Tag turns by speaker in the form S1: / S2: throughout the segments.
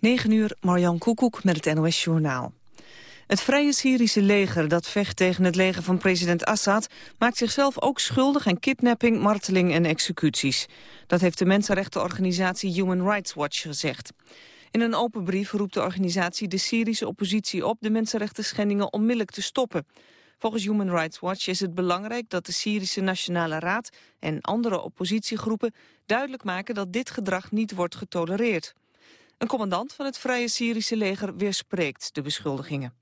S1: 9 uur, Marjan Koekoek met het NOS Journaal. Het Vrije Syrische leger dat vecht tegen het leger van president Assad... maakt zichzelf ook schuldig aan kidnapping, marteling en executies. Dat heeft de mensenrechtenorganisatie Human Rights Watch gezegd. In een open brief roept de organisatie de Syrische oppositie op... de mensenrechten schendingen onmiddellijk te stoppen. Volgens Human Rights Watch is het belangrijk dat de Syrische Nationale Raad... en andere oppositiegroepen duidelijk maken dat dit gedrag niet wordt getolereerd. Een commandant van het Vrije Syrische leger weerspreekt de beschuldigingen.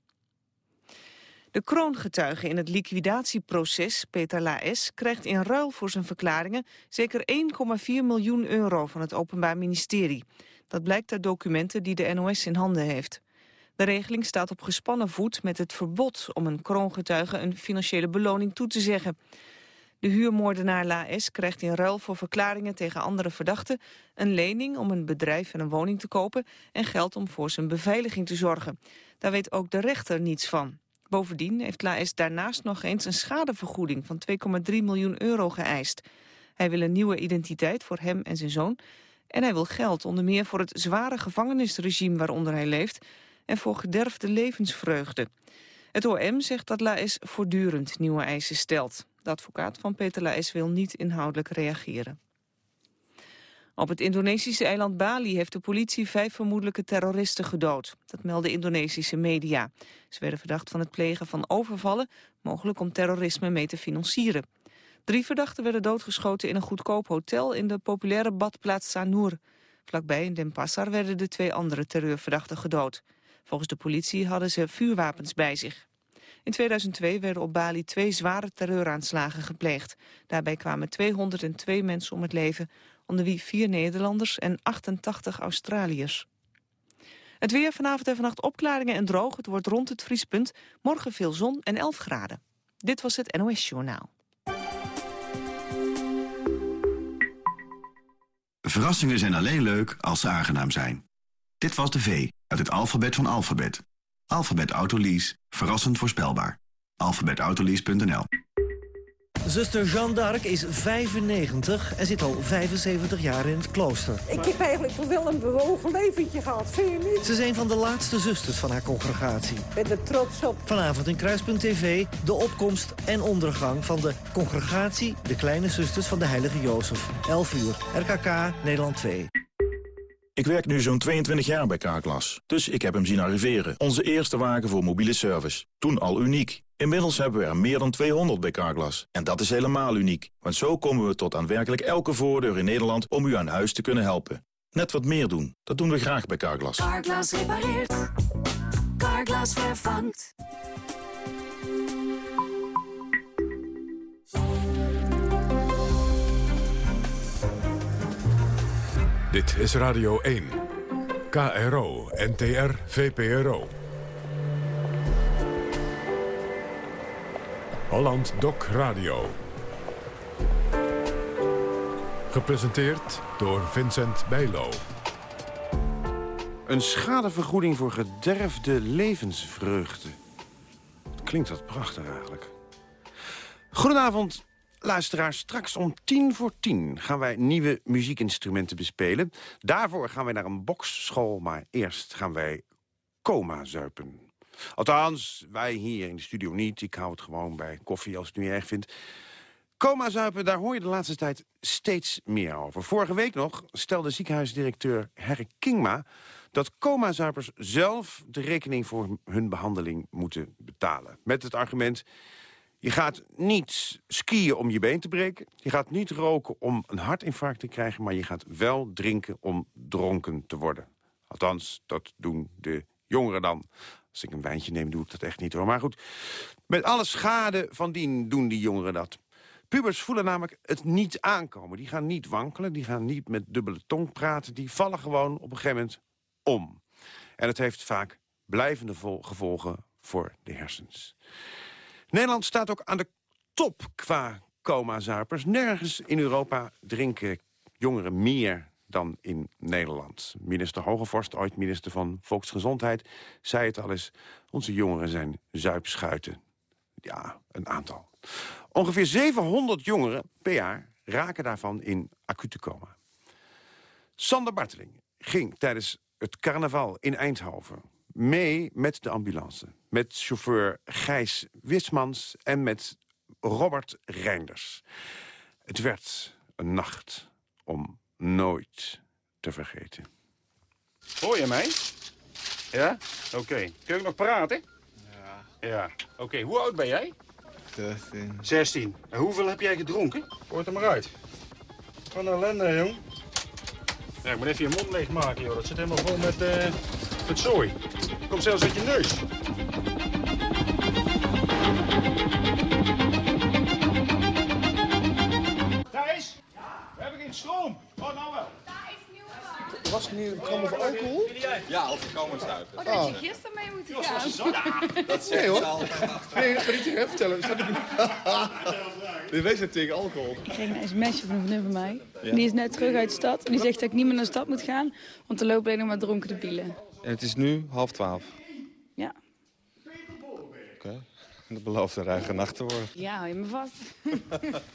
S1: De kroongetuige in het liquidatieproces, Peter Laes, krijgt in ruil voor zijn verklaringen zeker 1,4 miljoen euro van het Openbaar Ministerie. Dat blijkt uit documenten die de NOS in handen heeft. De regeling staat op gespannen voet met het verbod om een kroongetuige een financiële beloning toe te zeggen. De huurmoordenaar Laes krijgt in ruil voor verklaringen tegen andere verdachten een lening om een bedrijf en een woning te kopen en geld om voor zijn beveiliging te zorgen. Daar weet ook de rechter niets van. Bovendien heeft Laes daarnaast nog eens een schadevergoeding van 2,3 miljoen euro geëist. Hij wil een nieuwe identiteit voor hem en zijn zoon en hij wil geld onder meer voor het zware gevangenisregime waaronder hij leeft en voor gederfde levensvreugde. Het OM zegt dat Laes voortdurend nieuwe eisen stelt. De advocaat van Peter Laes wil niet inhoudelijk reageren. Op het Indonesische eiland Bali heeft de politie vijf vermoedelijke terroristen gedood. Dat melden Indonesische media. Ze werden verdacht van het plegen van overvallen, mogelijk om terrorisme mee te financieren. Drie verdachten werden doodgeschoten in een goedkoop hotel in de populaire badplaats Sanur. Vlakbij in Denpasar werden de twee andere terreurverdachten gedood. Volgens de politie hadden ze vuurwapens bij zich. In 2002 werden op Bali twee zware terreuraanslagen gepleegd. Daarbij kwamen 202 mensen om het leven, onder wie vier Nederlanders en 88 Australiërs. Het weer vanavond en vannacht opklaringen en droog. Het wordt rond het vriespunt. Morgen veel zon en 11 graden. Dit was het NOS Journaal.
S2: Verrassingen zijn alleen leuk als ze aangenaam zijn. Dit was de V uit het alfabet van alfabet. Alfabet Autolease. Verrassend voorspelbaar. alfabetautolease.nl
S3: Zuster Jeanne d'Arc is 95 en zit al 75 jaar in het klooster.
S4: Ik heb eigenlijk wel een bewogen leventje gehad, vind je niet?
S3: Ze is een van de laatste zusters van haar congregatie.
S4: Ik ben er trots op.
S3: Vanavond in Kruispunt TV de opkomst en ondergang van de congregatie... de Kleine Zusters van de Heilige Jozef. 11 uur, RKK, Nederland 2.
S5: Ik werk nu zo'n 22 jaar bij Carglass, dus ik heb hem zien arriveren. Onze eerste wagen voor mobiele service. Toen al uniek. Inmiddels hebben we er meer dan 200 bij Carglass. En dat is helemaal uniek, want zo komen we tot aan werkelijk elke voordeur in Nederland om u aan huis te kunnen helpen. Net wat meer doen, dat doen we graag bij Carglass.
S6: Carglass repareert. Carglass vervangt.
S7: Dit is Radio 1. KRO, NTR, VPRO. Holland Doc Radio. Gepresenteerd door Vincent Bijlo.
S8: Een schadevergoeding voor gederfde levensvreugde. Klinkt dat prachtig eigenlijk. Goedenavond, luisteraars. Straks om tien voor tien gaan wij nieuwe muziekinstrumenten bespelen. Daarvoor gaan wij naar een boksschool, maar eerst gaan wij coma zuipen. Althans, wij hier in de studio niet. Ik hou het gewoon bij koffie als het nu erg vindt. Coma zuipen, daar hoor je de laatste tijd steeds meer over. Vorige week nog stelde ziekenhuisdirecteur Herre Kingma... dat coma-zuipers zelf de rekening voor hun behandeling moeten betalen. Met het argument, je gaat niet skiën om je been te breken. Je gaat niet roken om een hartinfarct te krijgen... maar je gaat wel drinken om dronken te worden. Althans, dat doen de jongeren dan. Als ik een wijntje neem, doe ik dat echt niet hoor. Maar goed, met alle schade van dien doen die jongeren dat. Pubers voelen namelijk het niet aankomen. Die gaan niet wankelen, die gaan niet met dubbele tong praten. Die vallen gewoon op een gegeven moment om. En het heeft vaak blijvende gevolgen voor de hersens. Nederland staat ook aan de top qua coma-zuipers. Nergens in Europa drinken jongeren meer dan in Nederland. Minister Hogevorst, ooit minister van Volksgezondheid, zei het al eens. Onze jongeren zijn zuipschuiten. Ja, een aantal. Ongeveer 700 jongeren per jaar raken daarvan in acute coma. Sander Barteling ging tijdens het carnaval in Eindhoven. Mee met de ambulance. Met chauffeur Gijs Wismans en met Robert Reinders. Het werd een nacht om nooit te vergeten.
S9: Hoor je mij? Ja? Oké. Kun je nog praten? Ja. Ja. Oké, hoe oud ben jij?
S10: 16.
S9: 16. En hoeveel heb jij gedronken? Hoort er maar uit. Van ellende, jong. Ja, ik moet even je mond leegmaken, joh. Dat zit helemaal vol met, eh met zooi. Komt zelfs uit je neus. Thijs? We hebben geen stroom. Oh, nou wel.
S10: Was er niet een kram voor alcohol?
S11: Ja, of komen zuipen.
S12: Oh, dat had je gisteren mee moeten gaan.
S11: Dat
S10: Nee
S11: zeggen
S10: hoor. Nee, dat ga ik niet tegen hem vertellen. Nee, Wij zijn tegen alcohol.
S12: Ik kreeg een sms'je van een vriendin van mij. Die is net terug uit de stad. En die zegt dat ik niet meer naar de stad moet gaan. Want er lopen alleen nog maar dronken debielen.
S11: En het is nu half twaalf.
S12: Ja.
S11: Oké. Dat belooft een ruige nacht te worden.
S12: Ja, hou je me vast.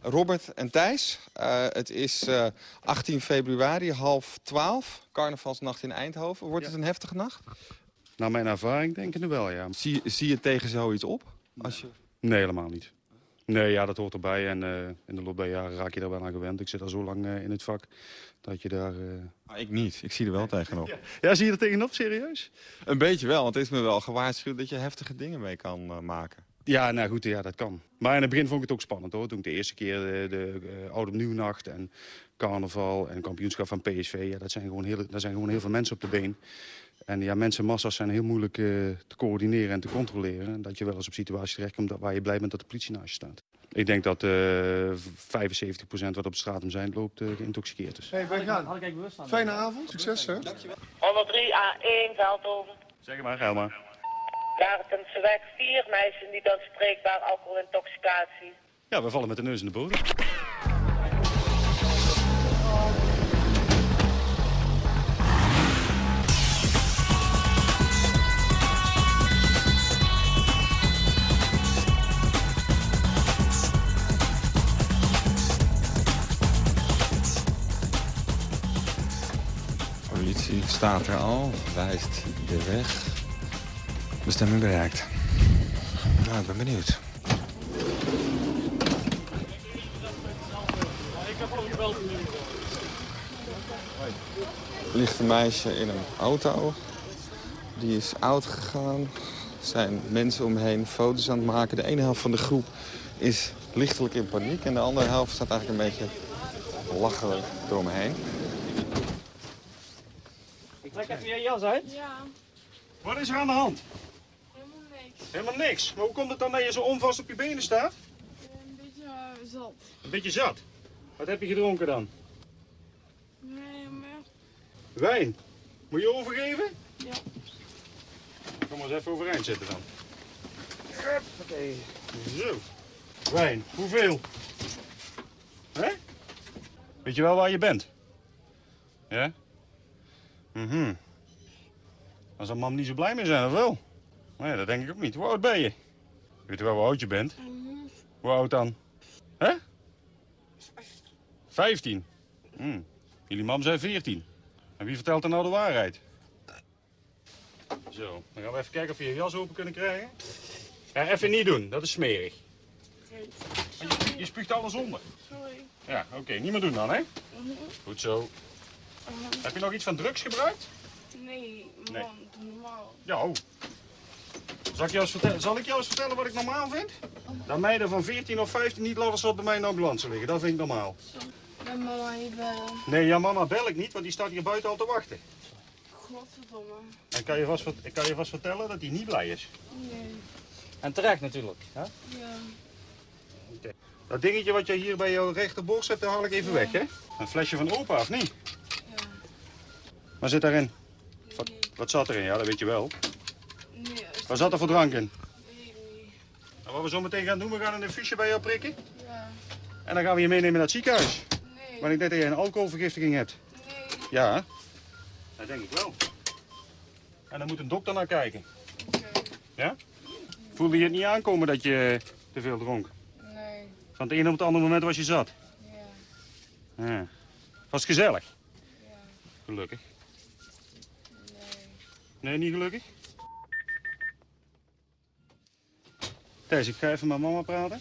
S11: Robert en Thijs, eh, het is eh, 18 februari, half 12. Carnavalsnacht in Eindhoven. Wordt het een heftige nacht?
S9: Naar mijn ervaring denk ik nu wel, ja.
S11: Zie, zie je tegen zoiets op? Als je...
S9: Nee, helemaal niet. Nee, ja, dat hoort erbij. En eh, in de loop der jaren raak je daar wel aan gewend. Ik zit al zo lang eh, in het vak dat je daar... eh,
S11: Maar ik niet. Ik zie er wel tegenop.
S9: Ja, zie je er tegenop, serieus?
S11: Een beetje wel, want het is me wel gewaarschuwd dat je heftige dingen mee kan eh, maken.
S9: Ja, nou goed, ja, dat kan. Maar in het begin vond ik het ook spannend hoor. Toen ik de eerste keer de, de eh, Oud Nieuwnacht en carnaval en kampioenschap van PSV... Ja, dat zijn gewoon heel, daar zijn gewoon heel veel mensen op de been. En ja, mensenmassa's zijn heel moeilijk eh, te coördineren en te controleren. En dat je wel eens op situaties terechtkomt dat- waar je blij bent dat de politie naast je staat. Ik denk dat eh 75% wat op de straat om zijn loopt eh, geïntoxiceerd is.
S10: Hey, wij gaan. Fijne avond. Succes, hè?
S13: 103 A1 Veldhoven.
S9: Zeg maar, Helma.
S13: Gartenseweg 4 meisjes niet aanspreekbaar alcoholintoxicatie.
S9: Ja, we vallen met de neus in de bodem.
S11: Politie staat er al, wijst de weg. Bestemming bereikt. Nou, ik ben benieuwd. Er ligt een meisje in een auto. Die is oud gegaan. Er zijn mensen omheen foto's aan het maken. De ene helft van de groep is lichtelijk in paniek. En de andere helft staat eigenlijk een beetje lachelijk door me heen.
S14: Je jas uit.
S12: Ja,
S9: Wat is er aan de hand?
S12: helemaal niks.
S9: Helemaal niks. Maar hoe komt het dan dat je zo onvast op je benen staat?
S12: Een beetje uh, zat.
S9: Een beetje zat. Wat heb je gedronken dan?
S12: Nee, maar...
S9: Wijn. Moet je overgeven?
S12: Ja.
S9: Kom maar eens even overeind zitten dan. Oké. Zo. Wijn. Hoeveel? Hè? Weet je wel waar je bent? Ja? Mhm. Dan zal mam niet zo blij mee zijn, of wel? Nee, dat denk ik ook niet. Hoe oud ben je? Weet je wel hoe oud je bent? Hoe oud dan? Hè? Vijftien. Hm. Jullie mam zei veertien. En wie vertelt er nou de waarheid? Zo, dan gaan we even kijken of we je jas open kunnen krijgen. Ja, even niet doen, dat is smerig. Je, je spuugt alles onder.
S12: Sorry.
S9: Ja, oké, niet meer doen dan, hè? Goed zo. Heb je nog iets van drugs gebruikt?
S12: Nee,
S9: Nee.
S12: doe normaal.
S9: Ja, oh. Zal ik, jou eens vertellen, zal ik jou eens vertellen wat ik normaal vind? Dat meiden van 14 of 15 niet laten zat bij mij in de ambulance liggen. Dat vind ik normaal.
S12: Bij mama niet bellen.
S9: Nee, ja, mama bel ik niet, want die staat hier buiten al te wachten.
S12: Godverdomme.
S9: En kan je vast, ik kan je vast vertellen dat hij niet blij is.
S12: Nee.
S14: En terecht natuurlijk. Hè?
S12: Ja.
S9: Dat dingetje wat je hier bij jouw rechterborst hebt, dat haal ik even weg, hè? Een flesje van opa, of niet?
S12: Ja.
S9: Wat zit daarin? Wat, zat erin? Ja, dat weet je wel.
S12: Nee,
S9: Wat zat er voor drank in? En wat we zo meteen gaan doen, we gaan een infuusje bij jou prikken.
S12: Ja.
S9: En dan gaan we je meenemen naar het ziekenhuis.
S12: Nee.
S9: Want ik denk dat je een alcoholvergiftiging hebt.
S12: Nee.
S9: Ja, dat denk ik wel. En dan moet een dokter naar kijken. Ja? Voelde je het niet aankomen dat je te veel dronk?
S12: Nee.
S9: Van het ene op het andere moment was je zat?
S12: Ja.
S9: Ja. Was gezellig? Gelukkig. Nee, niet gelukkig? Thijs, ik ga even met mama praten.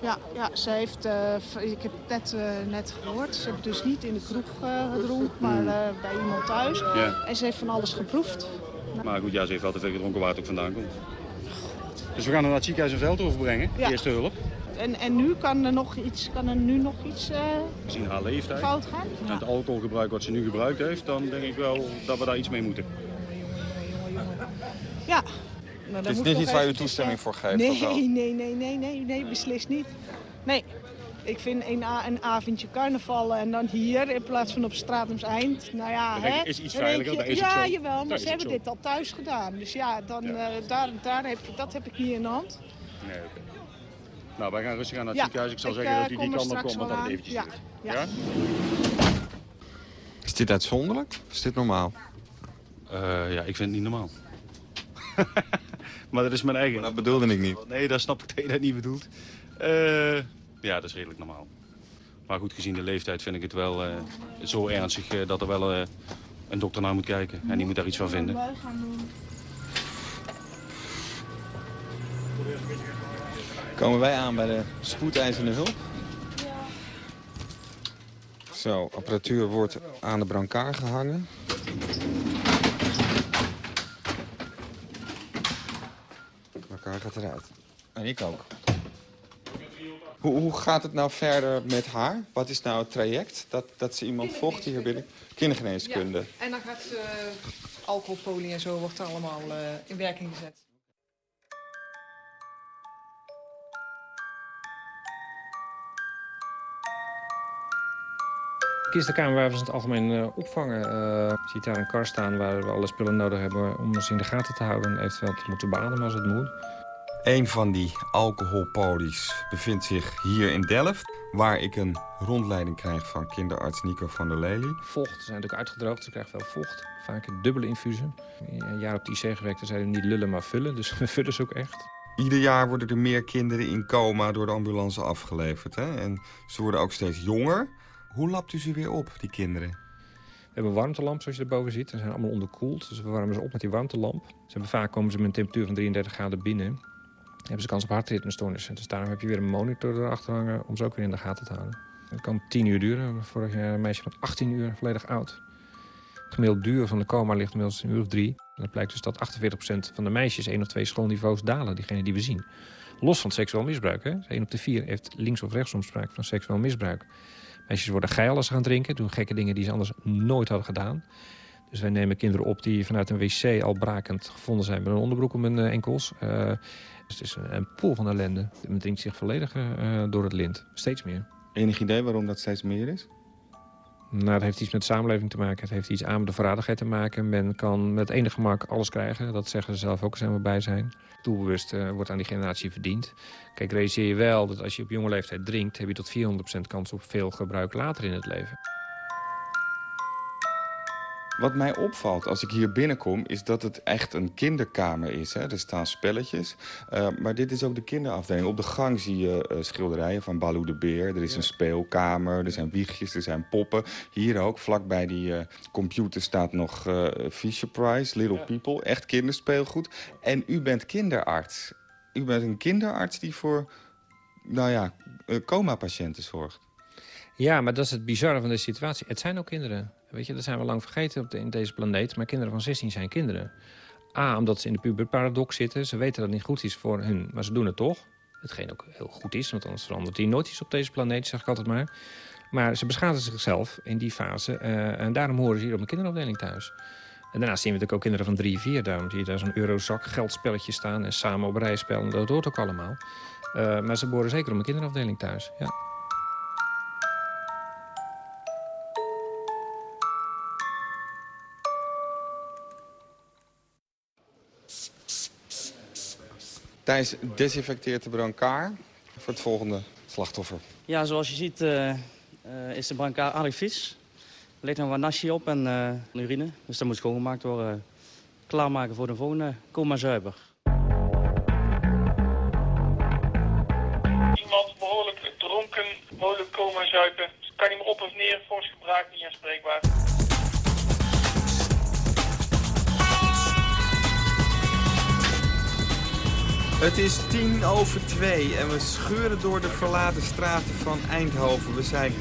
S4: Ja, ja ze heeft, eh, ik heb het net, eh, net gehoord, ze heeft dus niet in de kroeg eh, gedronken, maar eh, bij iemand thuis. En ze heeft van alles geproefd.
S9: Maar goed, ja, ze heeft wel te veel gedronken waar het ook vandaan komt. Dus we gaan haar naar het ziekenhuis in Veldhoven brengen.
S4: Ja.
S9: Eerste hulp.
S4: En, en nu kan er nog iets, kan er nu nog iets eh,
S9: Gezien haar leeftijd.
S4: fout gaan?
S9: En het alcoholgebruik wat ze nu gebruikt heeft, dan denk ik wel dat we daar iets mee moeten.
S4: Ja.
S11: Het is niet iets waar u toestemming voor geeft?
S4: Nee, nee, nee, nee, nee, nee, beslist niet. Nee. Ik vind een, een avondje carnaval en dan hier in plaats van op Stratums Eind. Nou ja,
S9: Dat
S4: hè?
S9: is iets veiliger,
S4: je-
S9: is
S4: ja, jawel, maar ze hebben
S9: zo.
S4: dit al thuis gedaan. Dus ja, dan, eh, daar, daar heb, dat heb ik niet in de hand.
S9: Nee, oké. Nou, wij gaan rustig aan naar het
S4: Ja,
S9: ziekenhuis. Ik zal
S4: ik,
S9: zeggen dat
S4: eh,
S9: u die kant op komt, want
S4: aan.
S9: eventjes
S4: Ja,
S9: duurt.
S4: ja.
S9: Ja?
S11: Is dit uitzonderlijk? Of is dit normaal?
S9: Eh, ja, ik vind het niet normaal. maar dat is mijn eigen...
S11: dat bedoelde ik niet.
S9: Nee, dat snap ik dat je dat niet bedoelt. Eh, ja, dat is redelijk normaal. Maar goed, gezien de leeftijd vind ik het wel eh, zo ernstig eh, dat er wel eh, een dokter naar moet kijken. En die moet daar iets van vinden.
S4: Wij gaan doen.
S11: Komen wij aan bij de spoedeisende hulp? Zo, apparatuur wordt aan de brancard gehangen. Brancard gaat eruit. En ik ook. Hoe, hoe gaat het nou verder met haar? Wat is nou het traject dat, dat ze iemand volgt hier binnen? Kindergeneeskunde.
S15: En dan gaat eh alcoholpolie en zo wordt allemaal eh, in werking gezet.
S16: Kistenkamer waar we ze in het algemeen eh, opvangen. eh, je ziet daar een kar staan waar we alle spullen nodig hebben om ze in de gaten te houden. En eventueel te moeten beademen als het moet.
S11: Een van die alcoholpolies bevindt zich hier in Delft... waar ik een rondleiding krijg van kinderarts Nico van der Lely.
S16: Vocht, ze zijn natuurlijk uitgedroogd, ze krijgen veel vocht. Vaak een dubbele infusen. Een jaar op de IC gewerkt, dan zeiden niet lullen, maar vullen. Dus we vullen ze ook echt.
S11: Ieder jaar worden er meer kinderen in coma door de ambulance afgeleverd. Hè? En ze worden ook steeds jonger. Hoe lapt u ze weer op, die kinderen?
S16: We hebben een warmtelamp, zoals je erboven ziet. Ze zijn allemaal onderkoeld, dus we warmen ze op met die warmtelamp. Ze hebben vaak komen ze met een temperatuur van 33 graden binnen. Dan hebben ze kans op hartritmestoornissen. Dus daarom heb je weer een monitor erachter hangen om ze ook weer in de gaten te houden. Dat kan 10 uur duren. Vorig jaar een meisje van 18 uur, volledig oud. Het gemiddelde duur van de coma ligt inmiddels een uur of drie. En dat blijkt dus dat 48% van de meisjes één of twee schoolniveaus dalen, diegene die we zien. Los van seksueel misbruik. Hè? Dus één op de vier heeft links of rechtsom sprake van seksueel misbruik. Meisjes worden geil als ze gaan drinken, doen gekke dingen die ze anders nooit hadden gedaan. Dus wij nemen kinderen op die vanuit een wc al brakend gevonden zijn met een onderbroek om hun eh, enkels. Eh, dus het is een, pool van ellende. Men drinkt zich volledig eh, door het lint. Steeds meer.
S11: Enig idee waarom dat steeds meer is?
S16: Nou, dat heeft iets met samenleving te maken. Het heeft iets aan met de verraderheid te maken. Men kan met enig gemak alles krijgen. Dat zeggen ze zelf ook als helemaal bij zijn. Doelbewust eh, wordt aan die generatie verdiend. Kijk, realiseer je wel dat als je op jonge leeftijd drinkt... heb je tot 400% kans op veel gebruik later in het leven.
S11: Wat mij opvalt als ik hier binnenkom, is dat het echt een kinderkamer is. Hè? Er staan spelletjes, uh, maar dit is ook de kinderafdeling. Op de gang zie je uh, schilderijen van Baloo de Beer. Er is een speelkamer, er zijn wiegjes, er zijn poppen. Hier ook, vlakbij die uh, computer staat nog Fisher Price, Little ja. People. Echt kinderspeelgoed. En u bent kinderarts. U bent een kinderarts die voor, nou ja, coma-patiënten zorgt.
S16: Ja, maar dat is het bizarre van deze situatie. Het zijn ook kinderen. Weet je, dat zijn we lang vergeten op de, in deze planeet. Maar kinderen van 16 zijn kinderen. A, omdat ze in de puberparadox zitten. Ze weten dat het niet goed is voor hun, maar ze doen het toch. Hetgeen ook heel goed is, want anders verandert hier nooit iets op deze planeet, zeg ik altijd maar. Maar ze beschadigen zichzelf in die fase. Uh, en daarom horen ze hier op een kinderafdeling thuis. En daarnaast zien we natuurlijk ook kinderen van 3, 4. Daarom zie je daar zo'n eurozak geldspelletje staan en samen op rijspel. En dat hoort ook allemaal. Uh, maar ze behoren zeker op een kinderafdeling thuis, ja.
S11: Thijs desinfecteert de brancard voor het volgende slachtoffer.
S14: Ja, zoals je ziet eh, eh, is de brancard aardig vies. Er ligt nog wat nasje op en eh, urine. Dus dat moet schoongemaakt worden. Klaarmaken voor de volgende. coma maar zuiver.
S17: Iemand behoorlijk dronken, mogelijk coma zuipen. Kan hij maar op of neer, volgens gebruik, niet aanspreekbaar.
S11: Het is tien over twee en we scheuren door de verlaten straten van Eindhoven. We zijn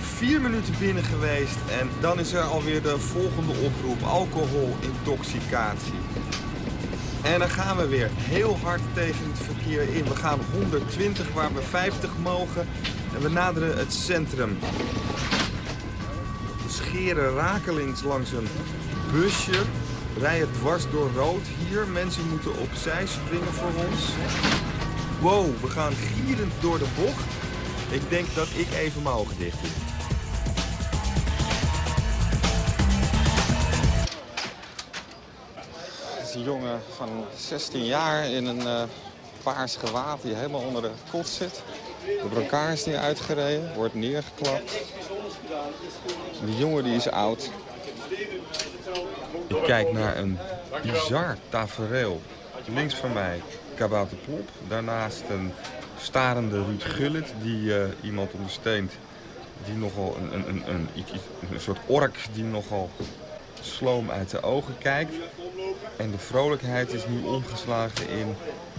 S11: vier minuten binnen geweest en dan is er alweer de volgende oproep. Alcoholintoxicatie. En dan gaan we weer heel hard tegen het verkeer in. We gaan 120 waar we 50 mogen en we naderen het centrum. We scheren rakelings langs een busje. Rijden dwars door rood hier. Mensen moeten opzij springen voor ons. Wow, we gaan gierend door de bocht. Ik denk dat ik even mijn ogen dicht doe. Het is een jongen van 16 jaar in een eh, paars gewaad die helemaal onder de kot zit. De brancard is niet uitgereden, wordt neergeklapt. Die jongen die is oud. Ik kijk naar een bizar tafereel. Links van mij Kabouter Plop. Daarnaast een starende Ruud Gullit die eh, iemand ondersteunt. Die nogal een, een, een, een, een soort ork die nogal sloom uit de ogen kijkt. En de vrolijkheid is nu omgeslagen in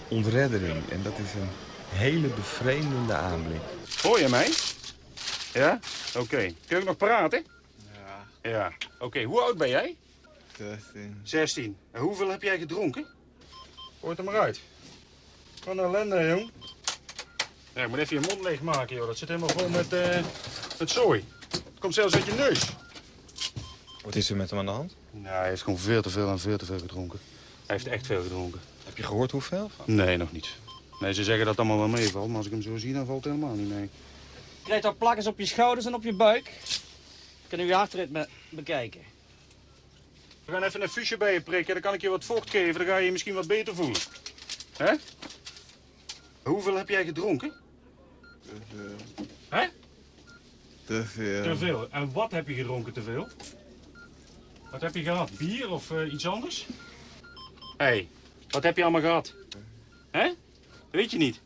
S11: ontreddering. En dat is een hele bevreemdende aanblik.
S9: Hoor je mij? Ja? Oké. Kun je ook nog praten? Ja. Ja. Oké, hoe oud ben jij?
S11: 16.
S9: 16. En hoeveel heb jij gedronken? Hoort er maar uit. Wat een ellende, jong. Ja, ik moet even je mond leegmaken, joh. Dat zit helemaal vol met, eh met zooi. Het komt zelfs uit je neus.
S11: Wat is er met hem aan de hand?
S9: Nou, hij heeft gewoon veel te veel en veel te veel gedronken. Hij heeft echt veel gedronken.
S11: Heb je gehoord hoeveel?
S9: Nee, nog niet. Nee, ze zeggen dat het allemaal wel meevalt, maar als ik hem zo zie, dan valt het helemaal niet mee.
S14: Je krijgt al plakkers op je schouders en op je buik. Kunnen we je hartritme bekijken.
S9: We gaan even een fusje bij je prikken, dan kan ik je wat vocht geven, dan ga je je misschien wat beter voelen. Hè? Hoeveel heb jij gedronken? Hè?
S11: Te veel.
S9: Te veel. En wat heb je gedronken te veel? Wat heb je gehad? Bier of eh, iets anders? Hé, hey, wat heb je allemaal gehad? Hè? Weet je niet.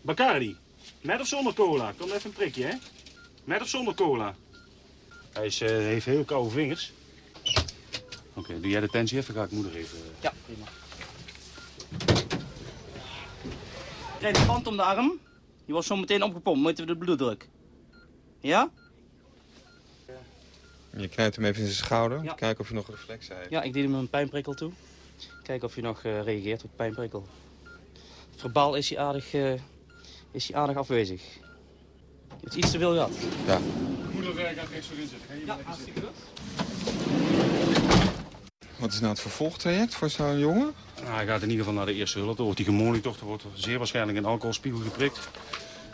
S9: Bacardi. Met of zonder cola? Kom even een prikje, hè? Met of zonder cola? Hij is, eh, heeft heel koude vingers. Oké, doe jij de tensie even, ga ik moeder even... eh,
S14: Ja, prima. Krijg een band om de arm. Die wordt zo meteen opgepompt. Moeten we de bloeddruk. Ja?
S11: Je knijpt hem even in zijn schouder. Kijken of je nog reflexen heeft.
S14: Ja, ik deed hem een pijnprikkel toe. Kijken of hij nog eh, reageert op pijnprikkel. Verbaal is hij aardig, eh, is hij aardig afwezig. Je hebt iets te veel gehad.
S11: Ja.
S9: Moederwerk gaat rechts voorin zitten.
S14: Ja, hartstikke goed.
S11: Wat is nou het vervolgtraject voor zo'n jongen?
S9: Nou, hij gaat in ieder geval naar de eerste hulp. Dan wordt hij gemonitord. Er wordt zeer waarschijnlijk een alcoholspiegel geprikt.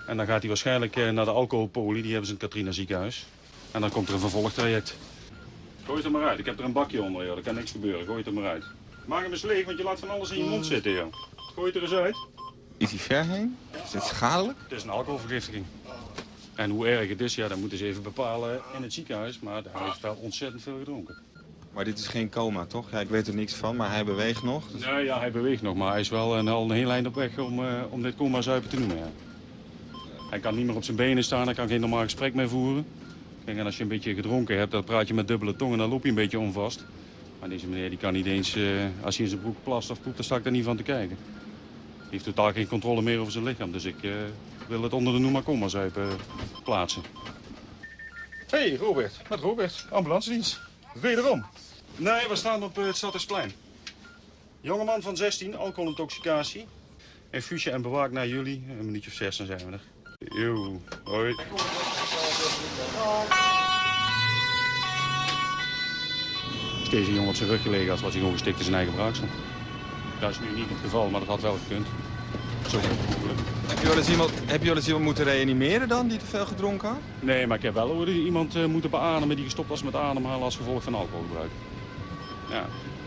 S9: En dan gaat hij waarschijnlijk eh, naar de alcoholpolie. Die hebben ze in het Katrina ziekenhuis. En dan komt er een vervolgtraject. Gooi het er maar uit. Ik heb er een bakje onder, joh. Er kan niks gebeuren. Gooi het er maar uit. Maak hem eens leeg, want je laat van alles in je mond zitten, joh. Gooi het er eens uit.
S11: Is hij ver heen? Is het schadelijk?
S9: Het is een alcoholvergiftiging. En hoe erg het is, ja, dat moeten ze even bepalen in het ziekenhuis. Maar hij heeft wel ontzettend veel gedronken.
S11: Maar dit is geen coma, toch? Ja, ik weet er niks van, maar hij beweegt nog. Dus-
S9: Nee, ja, hij beweegt nog, maar hij is wel een, al een heel eind op weg om, eh, om dit coma zuipen te noemen. Ja. Hij kan niet meer op zijn benen staan, hij kan geen normaal gesprek meer voeren. Kijk, en als je een beetje gedronken hebt, dan praat je met dubbele tong en dan loop je een beetje onvast. Maar deze meneer die kan niet eens, eh, als hij in zijn broek plast of poept, dan sta ik er niet van te kijken. Hij heeft totaal geen controle meer over zijn lichaam, dus ik eh, wil het onder de noem maar coma zuipen plaatsen. Hey, Robert. Met Robert, ambulancedienst. Wederom. Nee, we staan op eh, het Stadhuisplein. Jongeman van 16, alcoholintoxicatie. Infusie en bewaakt naar jullie. Een minuutje of zes, dan zijn we er. Yo, hoi. Is deze jongen op zijn rug gelegen als was hij gewoon gestikt in zijn eigen braaksel. Dat is nu niet het geval, maar dat had wel gekund. Zo.
S11: Heb je, wel eens iemand, heb je wel eens iemand moeten reanimeren dan, die te veel gedronken had?
S9: Nee, maar ik heb wel hoor, iemand eh, moeten beademen die gestopt was met ademhalen als gevolg van alcoholgebruik. Ja.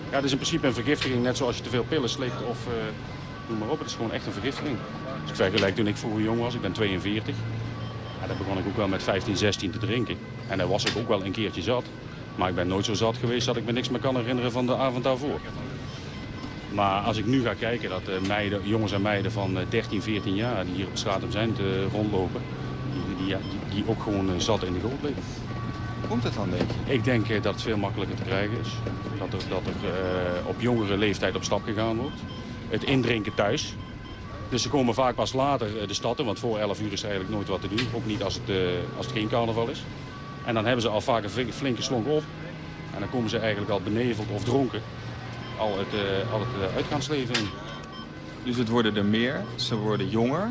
S9: ja, het is in principe een vergiftiging, net zoals je te veel pillen slikt of eh, noem maar op. Het is gewoon echt een vergiftiging. Als ik vergelijk toen ik vroeger jong was, ik ben 42. Ja, dan begon ik ook wel met 15, 16 te drinken. En dan was ik ook wel een keertje zat. Maar ik ben nooit zo zat geweest dat ik me niks meer kan herinneren van de avond daarvoor. Maar als ik nu ga kijken dat eh, meiden, jongens en meiden van eh, 13, 14 jaar die hier op straat zijn te rondlopen, die, die, die ook gewoon eh, zat in de goot liggen.
S11: Komt het dan, denk je?
S9: Ik denk eh, dat het veel makkelijker te krijgen is. Dat er, dat er eh, op jongere leeftijd op stap gegaan wordt. Het indrinken thuis. Dus ze komen vaak pas later eh, de stad in, want voor 11 uur is er eigenlijk nooit wat te doen. Ook niet als het, eh, als het geen carnaval is. En dan hebben ze al vaak een flink- flinke slonk op. En dan komen ze eigenlijk al beneveld of dronken al het, eh, al het uitgaansleven in.
S11: Dus het worden er meer, ze worden jonger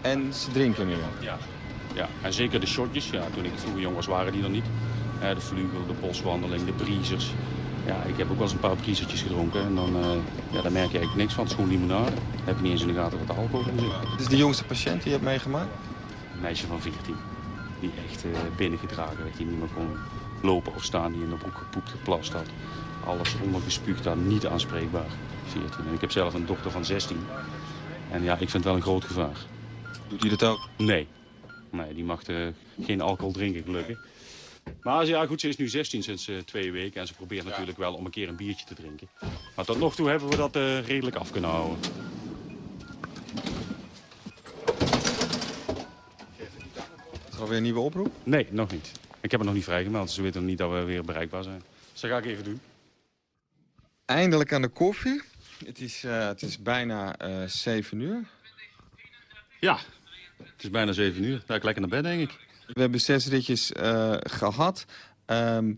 S11: en ze drinken meer.
S9: Ja. Ja, en zeker de shotjes. Ja, toen ik vroeger jong was, waren die er niet. Eh, de vlugel, de boswandeling, de briezers. Ja, ik heb ook wel eens een paar briezertjes gedronken. En dan, eh, ja, dan merk je eigenlijk niks van. Het is gewoon limonade. Dan heb je niet eens in de gaten wat de alcohol in zit.
S11: Dit is de jongste patiënt die je hebt meegemaakt?
S9: Een meisje van 14. Die echt eh, binnengedragen werd. Die niet meer kon lopen of staan. Die in de broek gepoept, geplast had. Alles ondergespuugd had. Niet aanspreekbaar. 14. En ik heb zelf een dochter van 16. En ja, ik vind het wel een groot gevaar.
S11: Doet hij dat ook?
S9: Nee. Nee, die mag geen alcohol drinken, gelukkig. Maar ja, goed, ze is nu 16 sinds eh, twee weken. En ze probeert natuurlijk wel om een keer een biertje te drinken. Maar tot nog toe hebben we dat eh, redelijk af kunnen houden.
S11: Is er alweer een nieuwe oproep?
S9: Nee, nog niet. Ik heb het nog niet vrijgemeld. dus Ze weten nog niet dat we weer bereikbaar zijn. Dus dat ga ik even doen.
S11: Eindelijk aan de koffie. Het is, eh, het is bijna eh 7 uur.
S9: Ja, het is bijna 7 uur. Ga ik lekker naar bed, denk ik.
S11: We hebben zes ritjes eh, gehad. Ehm,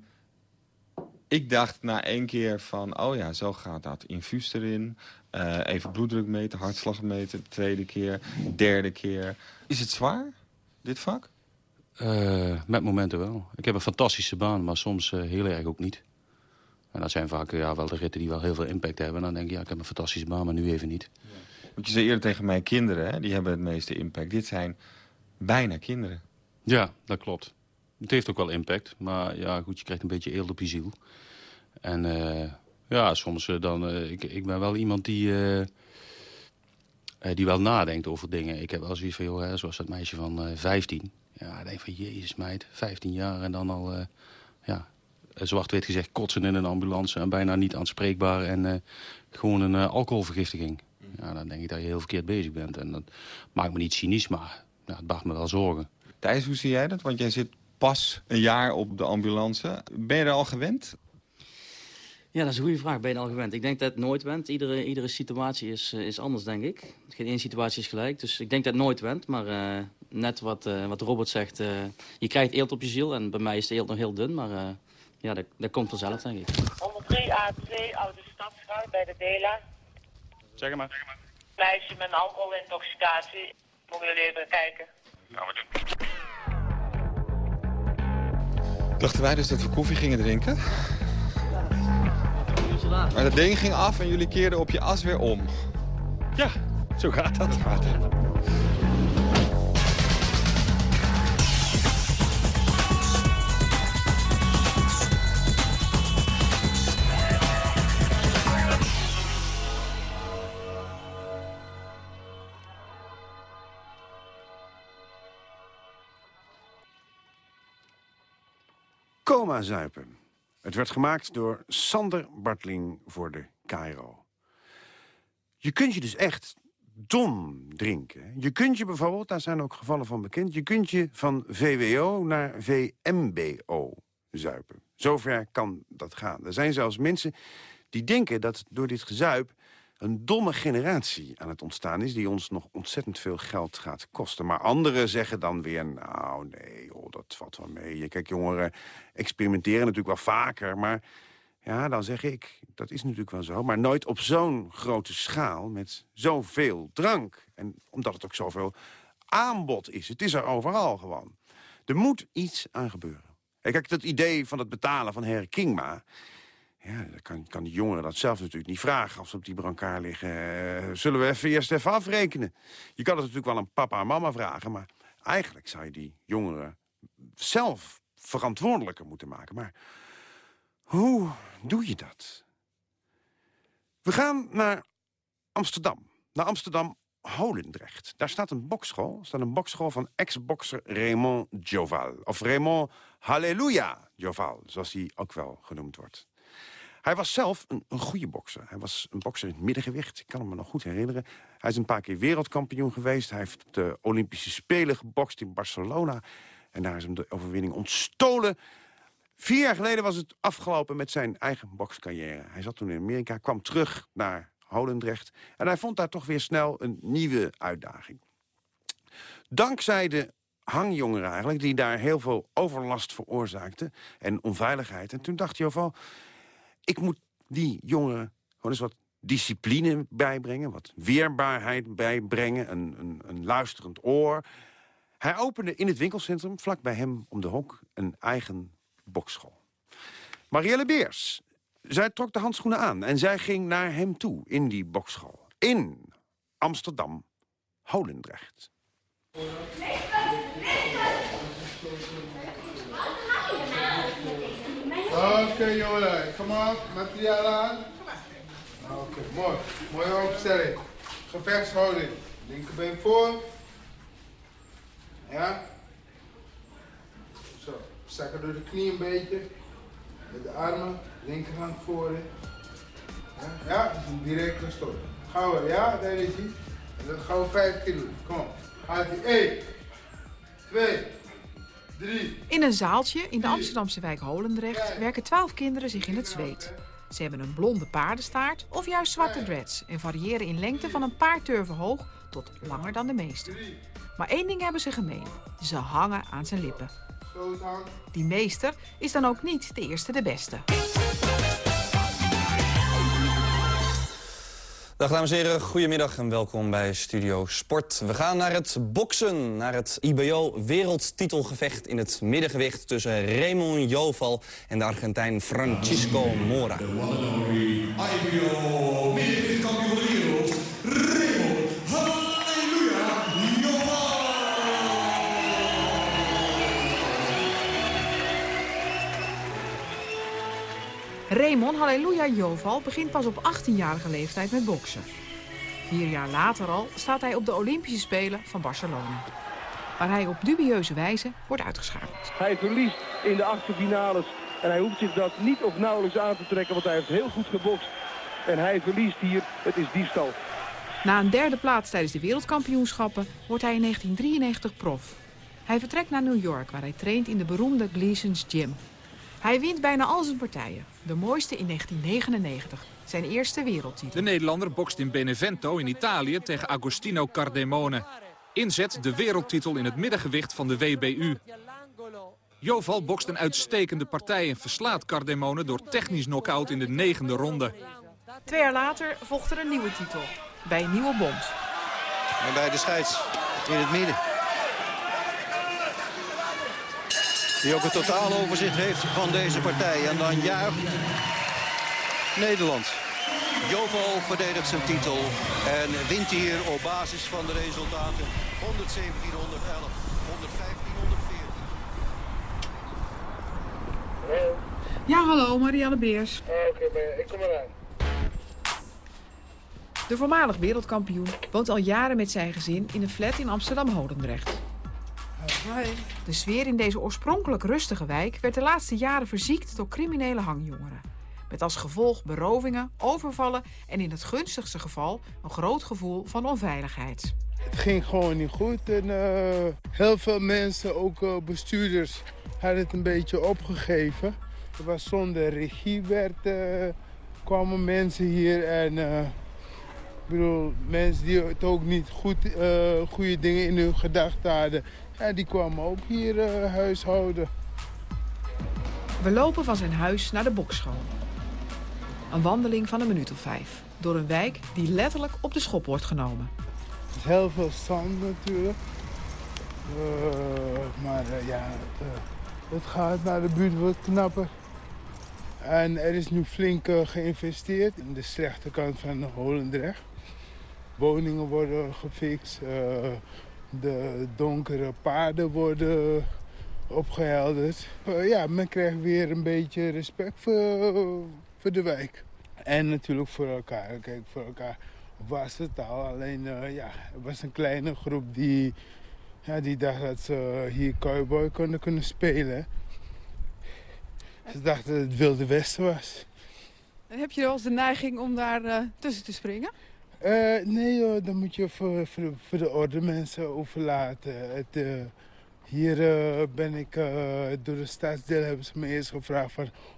S11: ik dacht na één keer van, oh ja, zo gaat dat. Infuus erin, eh, even bloeddruk meten, hartslag meten. Tweede keer, derde keer. Is het zwaar, dit vak?
S9: Eh, met momenten wel. Ik heb een fantastische baan, maar soms heel erg ook niet. En dat zijn vaak ja, wel de ritten die wel heel veel impact hebben. En dan denk je, ja, ik heb een fantastische baan, maar nu even niet.
S11: Want je zei eerder tegen mij, kinderen, hè, die hebben het meeste impact. Dit zijn bijna kinderen.
S9: Ja, dat klopt. Het heeft ook wel impact, maar ja, goed, je krijgt een beetje eelt op je ziel. En eh, ja, soms eh, dan... eh, ik, ik ben wel iemand die, die wel nadenkt over dingen. Ik heb wel zoiets van, joh, hè, zoals dat meisje van eh 15. Ja, ik denk van, jezus meid, 15 jaar en dan al, ja, eh, zwart-wit gezegd, kotsen in een ambulance en bijna niet aanspreekbaar en gewoon een alcoholvergiftiging. Ja, dan denk ik dat je heel verkeerd bezig bent. En dat maakt me niet cynisch, maar ja, het baart me wel zorgen.
S11: Thijs, hoe zie jij dat? Want jij zit pas een jaar op de ambulance. Ben je er al gewend?
S14: Ja, dat is een goede vraag. Ben je er al gewend? Ik denk dat het nooit went. Iedere, iedere situatie is, eh, is anders, denk ik. Geen één situatie is gelijk. Dus ik denk dat het nooit went. Maar eh, net wat, eh, wat Robert zegt, eh, je krijgt eelt op je ziel. En bij mij is de eelt nog heel dun. Maar eh, ja, dat, dat komt vanzelf, denk ik.
S13: 103 A2, Oude Stadsgracht bij de Dela.
S9: Zeg maar.
S13: Meisje met een alcoholintoxicatie. Mogen jullie even kijken?
S9: Gaan we doen.
S11: Dachten wij dus dat we koffie gingen drinken? Maar dat ding ging af en jullie keerden op je as weer om.
S9: Ja, zo gaat dat.
S8: Coma zuipen. Het werd gemaakt door Sander Bartling voor de KRO. Je kunt je dus echt dom drinken. Je kunt je bijvoorbeeld, daar zijn ook gevallen van bekend... je kunt je van VWO naar VMBO zuipen. Zover kan dat gaan. Er zijn zelfs mensen die denken dat door dit gezuip... een domme generatie aan het ontstaan is... die ons nog ontzettend veel geld gaat kosten. Maar anderen zeggen dan weer... nou, nee, joh, dat valt wel mee. Kijk, jongeren experimenteren natuurlijk wel vaker... maar ja, dan zeg ik, dat is natuurlijk wel zo... maar nooit op zo'n grote schaal met zoveel drank. En omdat het ook zoveel aanbod is. Het is er overal gewoon. Er moet iets aan gebeuren. En kijk, dat idee van het betalen van Harry Kingma... Ja, dan kan, kan die jongeren dat zelf natuurlijk niet vragen als ze op die brancard liggen. Eh, zullen we even eerst even afrekenen? Je kan het natuurlijk wel aan papa en mama vragen... maar eigenlijk zou je die jongeren zelf verantwoordelijker moeten maken. Maar hoe doe je dat? We gaan naar Amsterdam. Naar Amsterdam Holendrecht. Daar staat een bokschool. Staat een bokschool van ex-bokser Raymond Joval. Of Raymond Halleluja Joval, zoals hij ook wel genoemd wordt. Hij was zelf een, een goede bokser. Hij was een bokser in het middengewicht. Ik kan hem me nog goed herinneren. Hij is een paar keer wereldkampioen geweest. Hij heeft de Olympische Spelen gebokst in Barcelona. En daar is hem de overwinning ontstolen. Vier jaar geleden was het afgelopen met zijn eigen bokscarrière. Hij zat toen in Amerika, kwam terug naar Holendrecht... en hij vond daar toch weer snel een nieuwe uitdaging. Dankzij de hangjongeren eigenlijk, die daar heel veel overlast veroorzaakten... en onveiligheid. En toen dacht hij van, ik moet die jongeren gewoon eens wat discipline bijbrengen... wat weerbaarheid bijbrengen, een, een, een luisterend oor. Hij opende in het winkelcentrum, vlak bij hem om de hoek... een eigen bokschool. Marielle Beers, zij trok de handschoenen aan... en zij ging naar hem toe in die bokschool. In Amsterdam, Holendrecht.
S18: Oké okay, jongen, kom op, materiaal aan. Oké, mooi. Mooie opstelling. Gevechtshouding. Linkerbeen voor. Ja. Zo, zakken door de knie een beetje. Met de armen, linkerhand voor. Ja, ja is een directe. Gaan we, ja, daar is hij. En dat gaan we vijf keer doen. Kom. Gaat hij. 1, 2,
S19: in een zaaltje in de Amsterdamse wijk Holendrecht werken twaalf kinderen zich in het zweet. Ze hebben een blonde paardenstaart of juist zwarte dreads en variëren in lengte van een paar turven hoog tot langer dan de meeste. Maar één ding hebben ze gemeen. Ze hangen aan zijn lippen. Die meester is dan ook niet de eerste de beste.
S20: Dag dames en heren, goedemiddag en welkom bij Studio Sport. We gaan naar het boksen, naar het IBO wereldtitelgevecht in het middengewicht tussen Raymond Joval en de Argentijn Francisco Mora. IBO Raymond Halleluja Joval
S19: begint pas op 18-jarige leeftijd met boksen. Vier jaar later al staat hij op de Olympische Spelen van Barcelona. Waar hij op dubieuze wijze wordt uitgeschakeld.
S21: Hij verliest in de achtste finales. En hij hoeft zich dat niet of nauwelijks aan te trekken, want hij heeft heel goed gebokst. En hij verliest hier, het is diefstal.
S19: Na een derde plaats tijdens de wereldkampioenschappen wordt hij in 1993 prof. Hij vertrekt naar New York, waar hij traint in de beroemde Gleason's Gym. Hij wint bijna al zijn partijen. De mooiste in 1999. Zijn eerste wereldtitel.
S22: De Nederlander bokst in Benevento in Italië tegen Agostino Cardemone. Inzet de wereldtitel in het middengewicht van de WBU. Joval bokst een uitstekende partij en verslaat Cardemone door technisch knock-out in de negende ronde.
S19: Twee jaar later volgt er een nieuwe titel. Bij een nieuwe bond.
S23: En bij de scheids in het midden. Die ook een totaal overzicht heeft van deze partij. En dan juicht Nederland. Joval verdedigt zijn titel en wint hier op basis van de resultaten 117, 111, 115, 114.
S19: Ja, hallo, Marianne Beers.
S18: Oké, ik kom eraan.
S19: De voormalig wereldkampioen woont al jaren met zijn gezin in een flat in Amsterdam-Hodendrecht. De sfeer in deze oorspronkelijk rustige wijk werd de laatste jaren verziekt door criminele hangjongeren. Met als gevolg berovingen, overvallen en in het gunstigste geval een groot gevoel van onveiligheid.
S18: Het ging gewoon niet goed en eh, heel veel mensen, ook uh, bestuurders, hadden het een beetje opgegeven. Er was zonder regie werd, uh, kwamen mensen hier en ik bedoel, mensen die het ook niet goed, goede dingen in hun gedachten hadden, ja, die kwamen ook hier uh, huishouden.
S19: We lopen van zijn huis naar de bokschool. Een wandeling van een minuut of vijf. Door een wijk die letterlijk op de schop wordt genomen.
S18: Er is heel veel zand natuurlijk. Uh, maar uh, ja, het, het, gaat naar de buurt wat knapper. En er is nu flink geïnvesteerd in de slechte kant van Holendrecht. Woningen worden gefixt, de donkere paarden worden opgehelderd. Uh, ja, men krijgt weer een beetje respect voor, voor de wijk. En natuurlijk voor elkaar. Kijk, voor elkaar was het al. Alleen, uh, ja, er was een kleine groep die, ja, die dacht dat ze hier cowboy konden kunnen spelen. Ze dachten dat het Wilde Westen was.
S24: Heb je wel eens de neiging om daar eh, tussen te springen?
S18: Eh, nee dan moet je voor, voor, de orde mensen overlaten. Het, eh, hier eh, ben ik, door de stadsdeel hebben ze me eerst gevraagd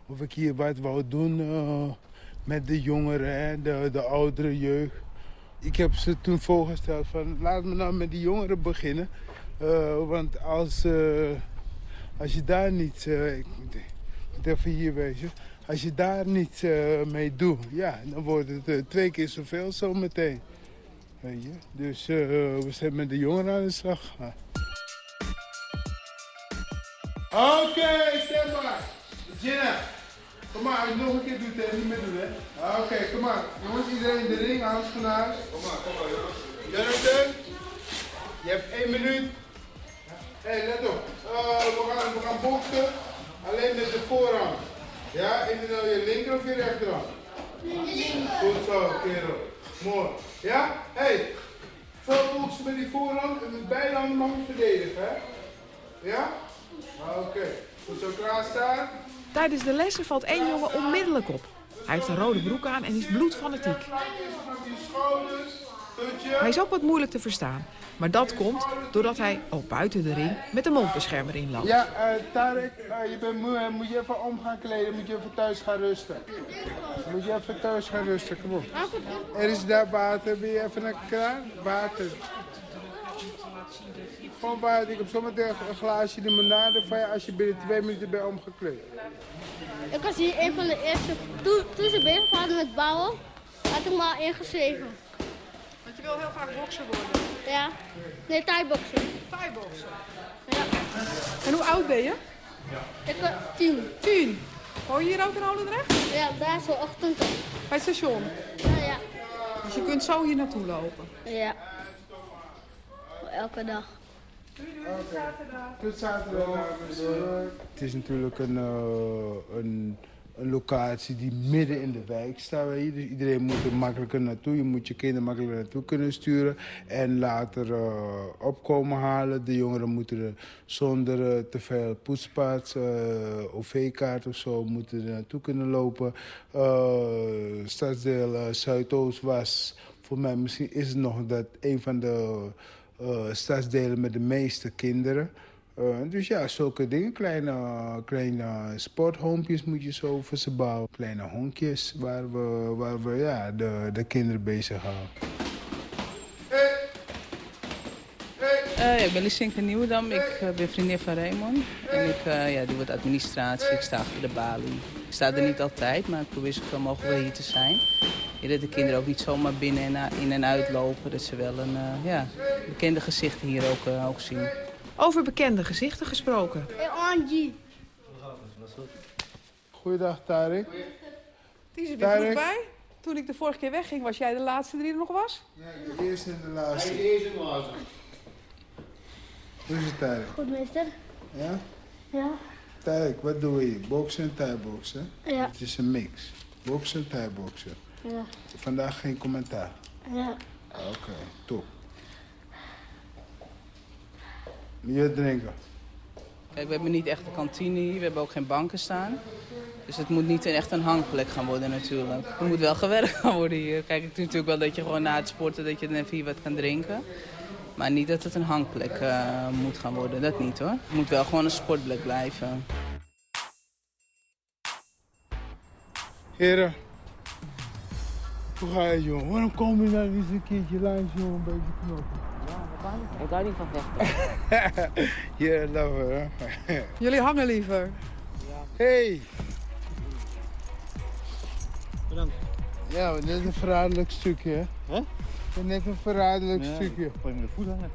S18: of ik hier wat wou doen met de jongeren, hè, de, de oudere jeugd. Ik heb ze toen voorgesteld van laat me nou met die jongeren beginnen. Want als, als je daar niet, ik ik even hier wezen. Als je daar niets eh, mee doet, ja, dan wordt het eh, twee keer zoveel zometeen. Weet je? Dus eh, we zijn met de jongeren aan de slag. Oké, stand by. Gina, kom maar, als je nog een keer doet, hè, niet meer doen, hè. Oké, kom maar. Jongens, iedereen in de ring, handschoenen. Kom maar, kom maar, jongens. Jonathan, je hebt één minuut. Hé, hey, let op. Eh, we, gaan, we gaan boksen, alleen met de voorhand. Ja, is het nou je linker of je rechterhand? Goed zo, kerel. Mooi. Ja? Hé, hey, boksen met die voorhand en met beide handen mag je verdedigen, hè? Ja? Oké. Goed zo klaarstaan.
S19: Tijdens de lessen valt één jongen onmiddellijk op. Hij heeft een rode broek aan en is bloedfanatiek. Hij is ook wat moeilijk te verstaan. Maar dat komt doordat hij, ook buiten de ring, met een mondbeschermer inloopt.
S18: Ja, eh Tarek, eh, je bent moe, hè? moet je even om gaan kleden, moet je even thuis gaan rusten. Moet je even thuis gaan rusten, kom op. Er is daar water, wil je even naar de kraan? Water. Gewoon water, ik heb zometeen een glaasje limonade van je als je binnen twee minuten bent omgekleed.
S25: Ik was hier een van de eerste. Toen, toen ze bezig waren met bouwen, had ik me al ingeschreven.
S24: Je wil heel graag bokser worden.
S25: Ja. Nee, thai-boksen.
S24: Thai-boksen?
S25: Ja.
S24: En hoe oud ben je?
S25: Ik was tien.
S24: Tien. Woon je hier ook in Holendrecht?
S25: Ja, daar zo ochtend.
S24: Bij het station?
S25: Ja, ja.
S24: Dus je kunt zo hier naartoe lopen?
S25: Ja. Elke dag.
S18: Tot zaterdag. Het is natuurlijk een, eh, een, een locatie die midden in de wijk staat. Dus iedereen moet er makkelijker naartoe. Je moet je kinderen makkelijker naartoe kunnen sturen. En later eh, opkomen halen. De jongeren moeten er zonder eh, te veel poetspads, eh, OV-kaart of zo, moeten er naartoe kunnen lopen. Stadsdeel Zuidoost was, voor mij misschien is het nog dat een van de stadsdelen met de meeste kinderen. Eh, dus ja, zulke dingen. Kleine, kleine sporthoompjes moet je zo voor ze bouwen. Kleine honkjes waar we, waar we ja, de, de kinderen bezig houden.
S26: Eh, ik ben Lisinke Nieuwendam. Ik eh, ben vriendin van Raymond. En ik ja, doe wat administratie. Ik sta achter de balie. Ik sta er niet altijd, maar ik probeer zoveel mogelijk hier te zijn. Ja, dat de kinderen ook niet zomaar binnen en in en uit lopen. Dat ze wel een ja, bekende gezichten hier ook, ook zien.
S19: Over bekende gezichten gesproken.
S25: Hey, Angie.
S18: Goeiedag, Tarek.
S24: Die is er weer
S18: Tarek.
S24: bij. Toen ik de vorige keer wegging, was jij de laatste die er nog was?
S18: Ja, de eerste en de laatste.
S25: Hij is de eerste en de laatste.
S18: Hoe is het, Tarek?
S25: Goed, meester.
S18: Ja?
S25: Ja.
S18: Tarek, wat doen we hier? Boksen en thai-boksen?
S25: Ja.
S18: Het is een mix. Boksen en thai-boksen.
S25: Ja.
S18: Vandaag geen commentaar.
S25: Ja.
S18: Oké, top. Je drinken.
S26: Kijk, we hebben niet echt een kantine hier. We hebben ook geen banken staan. Dus het moet niet echt een hangplek gaan worden natuurlijk. Er moet wel gewerkt gaan worden hier. Kijk, het is natuurlijk wel dat je gewoon na het sporten dat je dan even hier wat kan drinken. Maar niet dat het een hangplek eh, moet gaan worden. Dat niet hoor. Het moet wel gewoon een sportplek blijven.
S18: Heren, hoe ga je, jongen? Waarom kom je nou niet eens een keertje langs, jongen? Een beetje knoppen.
S26: Ik hou niet van vechten.
S18: Ja, lover, hè?
S24: Jullie hangen liever.
S18: Hey! Bedankt. Ja, maar dit is een verraderlijk stukje, hè?
S9: Hè?
S18: Dit is net een verraderlijk
S9: Ja,
S18: stukje.
S9: Gooi me de voet hangen.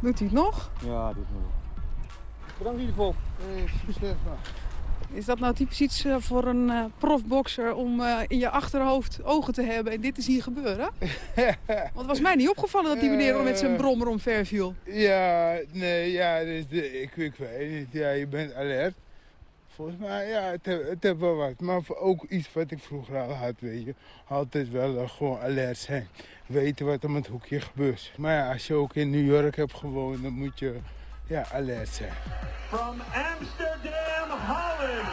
S24: Doet hij het nog?
S9: Ja, dit moet. Bedankt in ieder geval.
S18: Hey, succes, man.
S24: Is dat nou typisch iets eh, voor een eh, profbokser om eh, in je achterhoofd ogen te hebben en dit is hier gebeuren? Want het was mij niet opgevallen dat die meneer met zijn brommer omver viel.
S18: Ja, nee, ja, dus ik, ik weet niet. Ja, je bent alert. Volgens mij, ja, het, het heeft wel wat. Maar ook iets wat ik vroeger al had, weet je. Altijd wel gewoon alert zijn. Weten wat er met het hoekje gebeurt. Maar ja, als je ook in New York hebt gewoond, dan moet je ja, alert.
S27: From Amsterdam, Holland.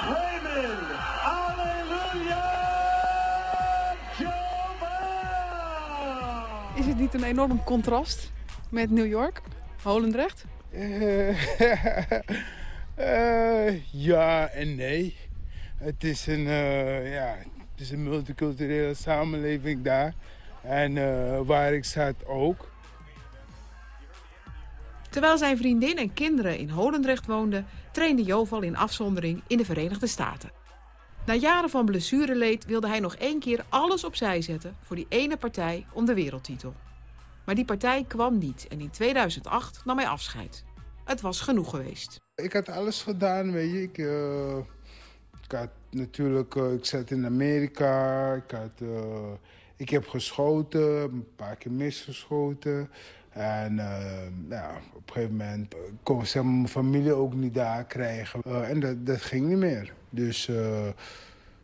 S27: Raymond. Alleluia.
S24: Is het niet een enorm contrast met New York? Holendrecht?
S18: Uh, ja en nee. Het is een, eh, ja, het is een multiculturele samenleving daar. En eh, waar ik zat ook.
S19: Terwijl zijn vriendin en kinderen in Holendrecht woonden, trainde Joval in afzondering in de Verenigde Staten. Na jaren van blessureleed wilde hij nog één keer alles opzij zetten voor die ene partij om de wereldtitel. Maar die partij kwam niet en in 2008 nam hij afscheid. Het was genoeg geweest.
S18: Ik had alles gedaan, weet je. Ik, eh, ik had natuurlijk, eh, ik zat in Amerika. Ik, had, eh, ik heb geschoten, een paar keer misgeschoten. En ja, op een gegeven moment kon zeg maar, mijn familie ook niet daar krijgen. en dat, dat ging niet meer. Dus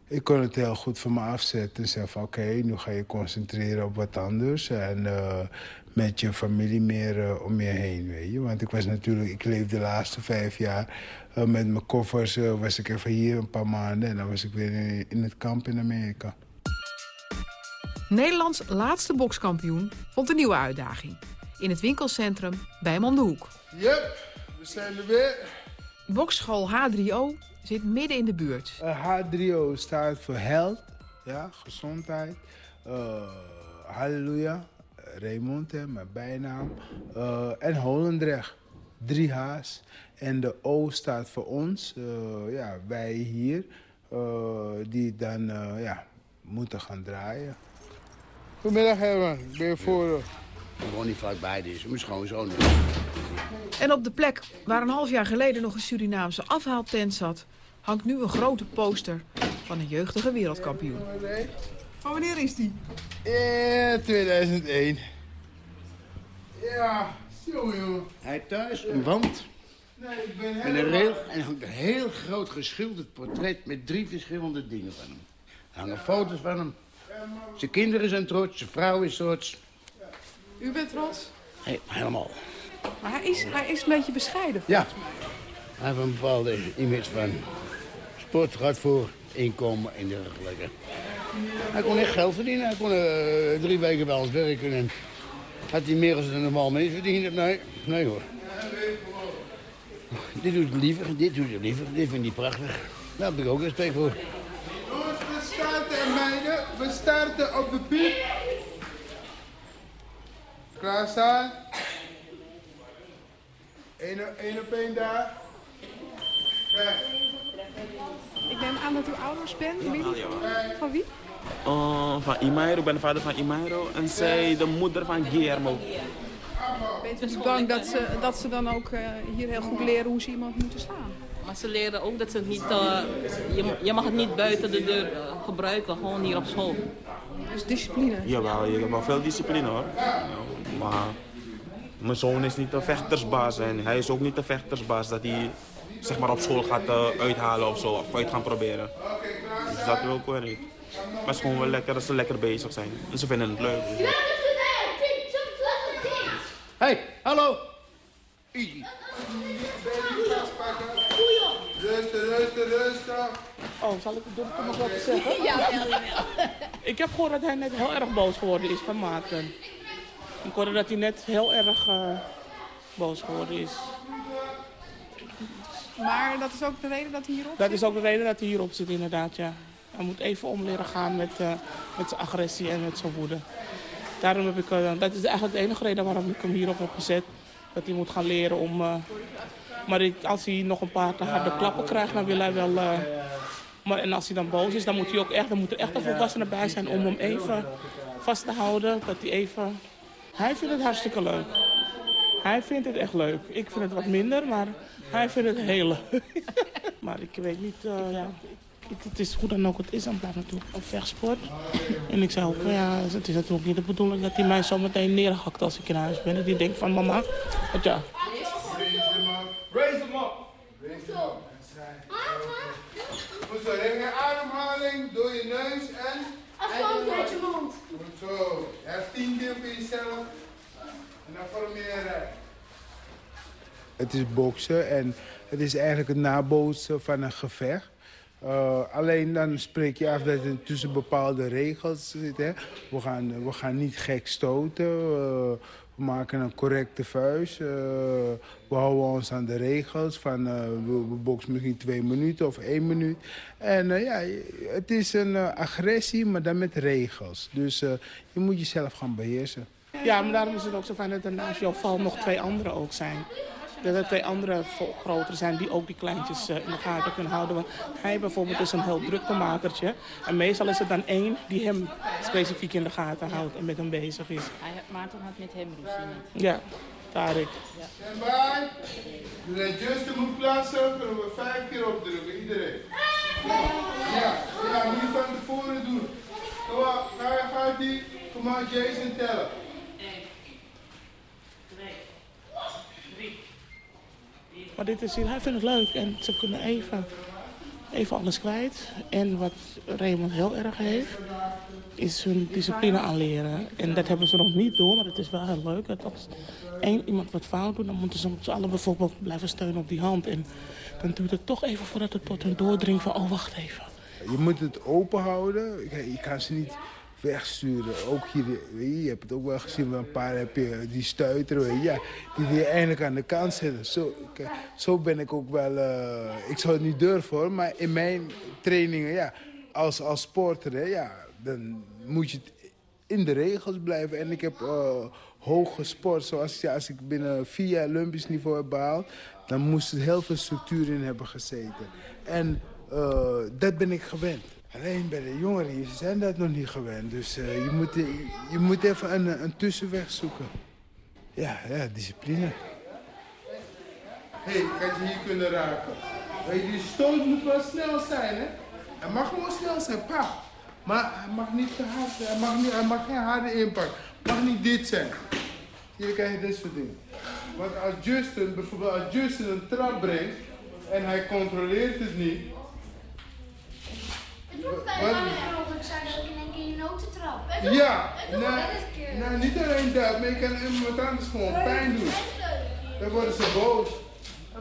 S18: ik kon het heel goed van me afzetten en van oké, nu ga je concentreren op wat anders. En met je familie meer om je heen, weet. Want ik was natuurlijk, ik leefde de laatste vijf jaar met mijn koffers. Was ik even hier een paar maanden en dan was ik weer in, in het kamp in Amerika.
S19: Nederlands laatste bokskampioen vond een nieuwe uitdaging. In het winkelcentrum bij hem om de hoek.
S18: Yep, we zijn er weer.
S19: Bokschool H3O zit midden in de buurt.
S18: H3O staat voor health, ja, gezondheid. halleluja. Raymond, hè, mijn bijnaam. Uh, en Holendrecht, drie H's. En de O staat voor ons, uh, ja, wij hier, uh, die dan ja, moeten gaan draaien. Goedemiddag Herman, ben je voor?
S28: Ik woon niet vlakbij, dus mijn schoonzoon.
S19: En op de plek waar een half jaar geleden nog een Surinaamse afhaaltent zat... hangt nu een grote poster van een jeugdige wereldkampioen.
S24: Van wanneer is die?
S18: Ja, 2001. Ja, zo jongen.
S28: Hij thuis een wand.
S18: Nee, ik ben
S28: met een, heel, en een heel groot geschilderd portret met drie verschillende dingen van hem. Er hangen foto's van hem. Zijn kinderen zijn trots, zijn vrouw is trots.
S24: U bent trots?
S28: Hey, helemaal.
S24: Maar hij is, hij is een beetje bescheiden.
S28: Ja. Hij heeft een bepaalde image van sport gaat voor inkomen en dergelijke. Hij kon echt geld verdienen. Hij kon uh, drie weken bij ons werken. En had hij meer dan een normaal mens verdiend? Nee, nee hoor. Dit doet het liever, dit doet het liever. Dit vind ik prachtig. Daar heb ik ook respect voor.
S18: We starten meiden. We starten op de piep. Klaar staan. Eén op één daar. Kijk.
S24: Ik neem aan dat u ouders bent. Van wie?
S29: Uh, van Imairo, ik ben de vader van Imairo. En zij de moeder van Guillermo.
S24: Bent u niet bang dat ze, dat ze dan ook uh, hier heel goed leren hoe ze iemand moeten slaan?
S26: Maar ze leren ook dat ze het niet, uh, je, je mag het niet buiten de deur gebruiken, gewoon hier op school.
S24: Dus discipline?
S29: Jawel, je hebt wel veel discipline hoor. Maar mijn zoon is niet een vechtersbaas en hij is ook niet een vechtersbaas dat hij zeg maar, op school gaat uithalen of zo, of uit gaan proberen. Dus dat wil ik wel niet. Maar het is gewoon wel lekker dat ze lekker bezig zijn. En ze vinden het leuk.
S28: Hey, hallo. Easy.
S18: Rustig, rustig, rustig.
S30: Oh, zal ik het om nog wat te zeggen?
S25: Ja, ja, ja.
S30: Ik heb gehoord dat hij net heel erg boos geworden is van Maarten. Ik hoorde dat hij net heel erg uh, boos geworden is.
S24: Maar dat is ook de reden dat hij hierop
S30: Dat
S24: zit?
S30: is ook de reden dat hij hierop zit, inderdaad, ja. Hij moet even om leren gaan met, uh, met zijn agressie en met zijn woede. Daarom heb ik, uh, dat is eigenlijk de enige reden waarom ik hem hierop heb gezet. Dat hij moet gaan leren om... Maar ik, als hij nog een paar te harde klappen krijgt, dan wil hij wel... maar, en als hij dan boos is, dan moet hij ook echt, dan moet er echt een volwassene bij zijn om hem even vast te houden. Dat hij even... Hij vindt het hartstikke leuk. Hij vindt het echt leuk. Ik vind het wat minder, maar hij vindt het heel leuk. maar ik weet niet, ja, het is hoe dan ook, het is dan blijft natuurlijk een vechtsport. En ik zei ook, ja, het is natuurlijk niet de bedoeling dat hij mij zo meteen neerhakt als ik in huis ben. Dat hij denkt van, mama, wat ja.
S18: Raise them up. Raise them up. Goed zo, ringen ademhaling door je neus en...
S25: Afstand uit je mond.
S18: Goed zo. Je hebt tien keer voor jezelf. En dan vorm je een rij. Het is boksen en het is eigenlijk het nabootsen van een gevecht. Uh, alleen dan spreek je af dat het tussen bepaalde regels zit. We, gaan, we gaan niet gek stoten. Uh, we maken een correcte vuist. Uh, we houden ons aan de regels. Van, we boksen misschien twee minuten of één minuut. En ja, het is een agressie, maar dan met regels. Dus je moet jezelf gaan beheersen.
S30: Ja, maar daarom is het ook zo fijn dat er naast jouw val nog twee anderen ook zijn dat er twee andere groter zijn die ook die kleintjes uh, in de gaten kunnen houden. Want hij bijvoorbeeld is een heel druktemakertje. En meestal is het dan één die hem specifiek in de gaten houdt en met hem bezig is.
S31: Hij, Maarten had met hem ruzie.
S30: Ja, Tarek.
S18: Ja. Stand by. De register moet plaatsen, kunnen we vijf keer opdrukken, iedereen. Ja, ja, moet je van tevoren doen. Kom maar, ga, gaat die. Kom maar, Jason tellen.
S30: Maar dit is, hij vindt het leuk en ze kunnen even, even alles kwijt. En wat Raymond heel erg heeft, is hun discipline aanleren. En dat hebben ze nog niet door, maar het is wel heel leuk. Dat als één iemand wat fout doet, dan moeten ze met allen bijvoorbeeld blijven steunen op die hand. En dan duurt het toch even voordat het tot hun doordringt van, oh wacht even.
S18: Je moet het open houden. Je kan ze niet wegsturen. Ook hier, je, hebt het ook wel gezien, een paar heb je die stuiteren, ja, die wil je eigenlijk aan de kant zetten. Zo, zo ben ik ook wel, uh, ik zou het niet durven hoor, maar in mijn trainingen, ja, als, als sporter, ja, dan moet je in de regels blijven. En ik heb uh, hoog gesport, zoals ja, als ik binnen vier jaar Olympisch niveau heb behaald, dan moest er heel veel structuur in hebben gezeten. En uh, dat ben ik gewend. Alleen bij de jongeren hier zijn dat nog niet gewend. Dus uh, je, moet, je moet even een, een tussenweg zoeken. Ja, ja, discipline. Hé, hey, kan je hier kunnen raken? Die stoot moet wel snel zijn, hè? Hij mag gewoon snel zijn, pa. Maar hij mag niet te hard Hij mag, niet, hij mag geen harde impact. Mag niet dit zijn. Hier krijg je dit soort dingen. Want als Justin, bijvoorbeeld als Justin een trap brengt... en hij controleert het niet
S25: het Robert zijn ook in één keer je notentrap.
S18: Ja, nee, nee, niet alleen dat, maar je kan iemand anders gewoon pijn doen. Dan worden ze boos.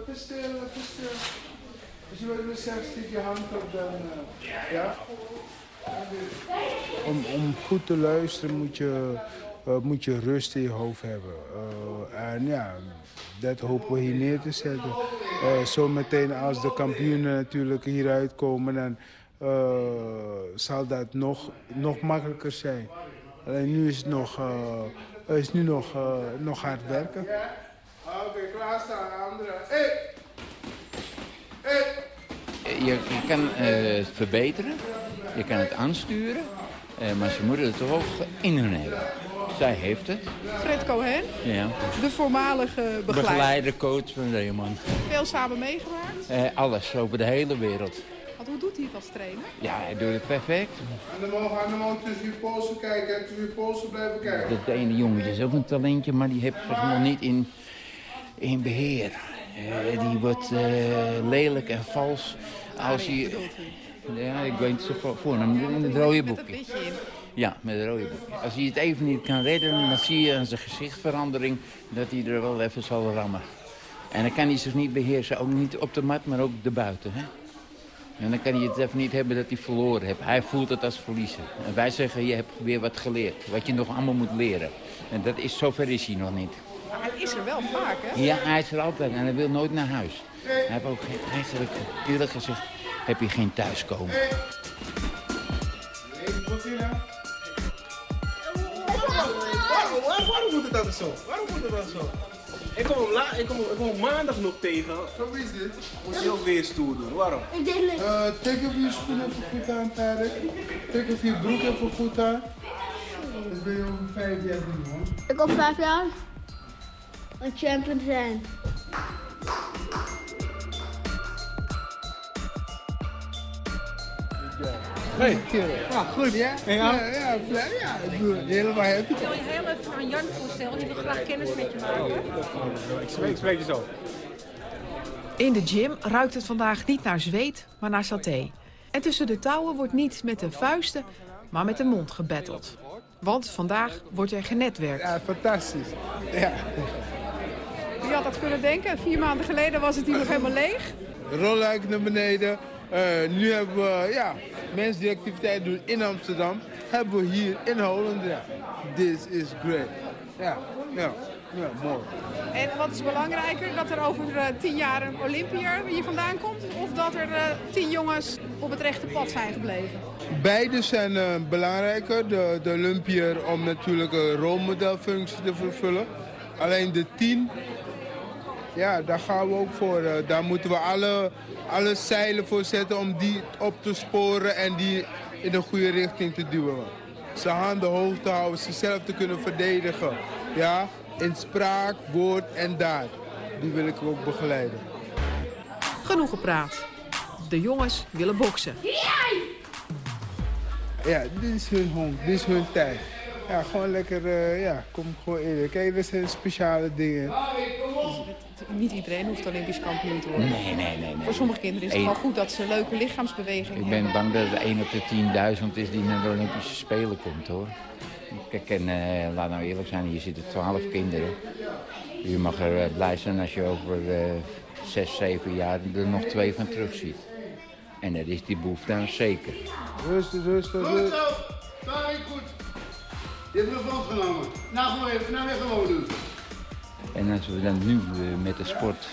S18: Even stil, even stil. Als je wat wil zeggen, steek je hand op, dan... Uh, ja? Om, om goed te luisteren moet je, uh, moet je rust in je hoofd hebben. Uh, en ja, dat hopen we hier neer te zetten. Uh, zo meteen als de kampioenen natuurlijk hieruit komen... Dan, uh, zal dat nog, nog makkelijker zijn. Alleen nu is het nog, uh, is nu nog, uh, nog hard werken. Oké, okay, klaarstaan! Hey!
S32: Je, je kan het verbeteren, je kan het aansturen, maar ze moeten het toch ook in hun hebben. Zij heeft het.
S24: Fred Cohen,
S32: ja.
S24: de voormalige begeleider.
S32: Begeleider, coach van Raymond.
S24: Veel samen meegemaakt?
S32: alles, over de hele wereld.
S24: Hoe doet hij het als trainer?
S32: Ja, hij doet het perfect.
S18: En dan mogen we mogen tussen je polsen kijken en tussen je polsen blijven kijken.
S32: Dat ene jongetje is ook een talentje, maar die heeft zich nog niet in, in beheer. Uh, die wordt uh, lelijk en vals als hij... Ja, ik weet het zo voor hem, in het rode boekje. Ja, met het rode boekje. Als hij het even niet kan redden, dan zie je aan zijn gezichtverandering dat hij er wel even zal rammen. En dan kan hij zich niet beheersen, ook niet op de mat, maar ook erbuiten. Hè? En dan kan hij het even niet hebben dat hij verloren heeft. Hij voelt het als verliezen. En wij zeggen, je hebt weer wat geleerd. Wat je nog allemaal moet leren. En dat is, zover is hij nog niet.
S24: Maar hij is er wel vaak, hè?
S32: Ja, hij is er altijd en hij wil nooit naar huis. Hij heeft ook geen, eigenlijk, eerlijk gezegd, heb je geen thuiskomen.
S33: Waarom, waarom moet het dan zo? Waarom moet het dan zo? Ik kom, hem la ik, kom, ik kom hem maandag nog tegen.
S18: Zo is dit.
S33: Moet je ook weer stoer doen. Waarom?
S18: Ik denk het. Uh, trek even je schoenen even goed aan, Tarek. Trek even je broek even goed aan. Dat ben je over vijf jaar doen, hoor.
S25: Ik op vijf jaar een champion zijn.
S33: Hey. Ja, goed.
S18: Ja?
S33: Ja,
S18: ja, ja, ja. Ik ben helemaal happy.
S27: Ik wil je heel even aan Jan voorstellen. Die wil graag kennis met je maken.
S33: Ik spreek, ik spreek je zo.
S19: In de gym ruikt het vandaag niet naar zweet, maar naar saté. En tussen de touwen wordt niet met de vuisten, maar met de mond gebetteld. Want vandaag wordt er genetwerkt.
S18: Ja, fantastisch. Ja.
S24: Wie had dat kunnen denken? Vier maanden geleden was het hier nog helemaal leeg.
S18: Rolluik naar beneden. Eh, nu hebben we ja, mensen die activiteit doen in Amsterdam, hebben we hier in Holendrecht. This is great. Ja, ja, ja, mooi.
S19: En wat is belangrijker, dat er over eh, tien jaar een Olympiër hier vandaan komt... of dat er eh, tien jongens op het rechte pad zijn gebleven?
S18: Beide zijn belangrijker. De, de Olympiër om natuurlijk een rolmodelfunctie te vervullen. Alleen de tien, ja, daar gaan we ook voor. Eh, daar moeten we alle, alle zeilen voor zetten om die op te sporen en die in de goede richting te duwen. Ze handen hoog te houden, zichzelf te kunnen verdedigen. Ja, in spraak, woord en daad. Die wil ik ook begeleiden.
S19: Genoeg gepraat. De jongens willen boksen.
S18: Ja, dit is hun hond, dit is hun tijd. Ja, gewoon lekker, eh, ja, kom gewoon eerder. Kijk, dit zijn speciale dingen.
S24: Niet iedereen hoeft Olympisch kampioen te worden.
S32: Nee, nee, nee. nee.
S24: Voor sommige kinderen is het
S32: Eén-
S24: wel goed dat ze leuke lichaamsbeweging
S32: Ik
S24: hebben.
S32: ben bang dat het 1 op de 10.000 is die naar de Olympische Spelen komt, hoor. Kijk, en eh, laat nou eerlijk zijn, hier zitten 12 kinderen. Je mag er eh, blij zijn als je over eh 6, 7 jaar er nog twee van terug ziet. En dat is die behoefte aan zeker.
S18: Rustig, rustig,
S28: Goed
S18: rustig.
S28: zo. Daar ik goed. Je hebt me genomen. Nou, gewoon even, nou weer gewoon doen.
S32: En als we dan nu eh, met de sport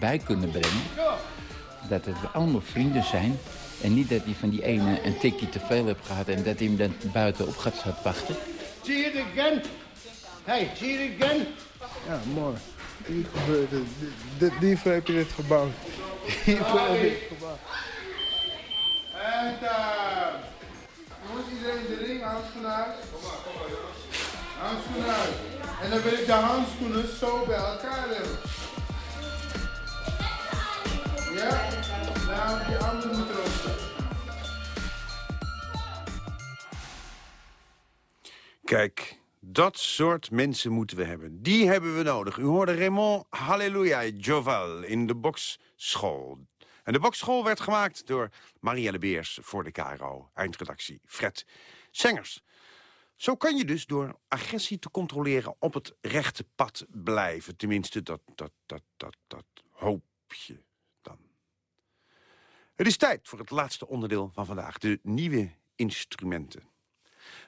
S32: bij kunnen brengen, dat het allemaal vrienden zijn. En niet dat hij van die ene een tikje te veel heeft gehad en dat hij hem dan buitenop gaat zat wachten.
S28: Zie je het again? Hey, zie je het again?
S18: Ja, mooi. Hier gebeurt het. Die- Hiervoor heb je dit gebouwd. Hiervoor heb je het gebouwd. En daar. Jongens, iedereen de ring, handschoenen uit. Kom maar, kom maar. Handschoenen uit. En dan wil ik de handschoenen zo bij elkaar hebben. Ja? Nou, die andere moet erop staan.
S8: Kijk, dat soort mensen moeten we hebben. Die hebben we nodig. U hoorde Raymond Halleluja Joval in de boxschool. En de boxschool werd gemaakt door Marielle Beers voor de KRO. Eindredactie Fred Sengers. Zo kan je dus door agressie te controleren op het rechte pad blijven. Tenminste, dat, dat, dat, dat, dat hoop je dan. Het is tijd voor het laatste onderdeel van vandaag. De nieuwe instrumenten.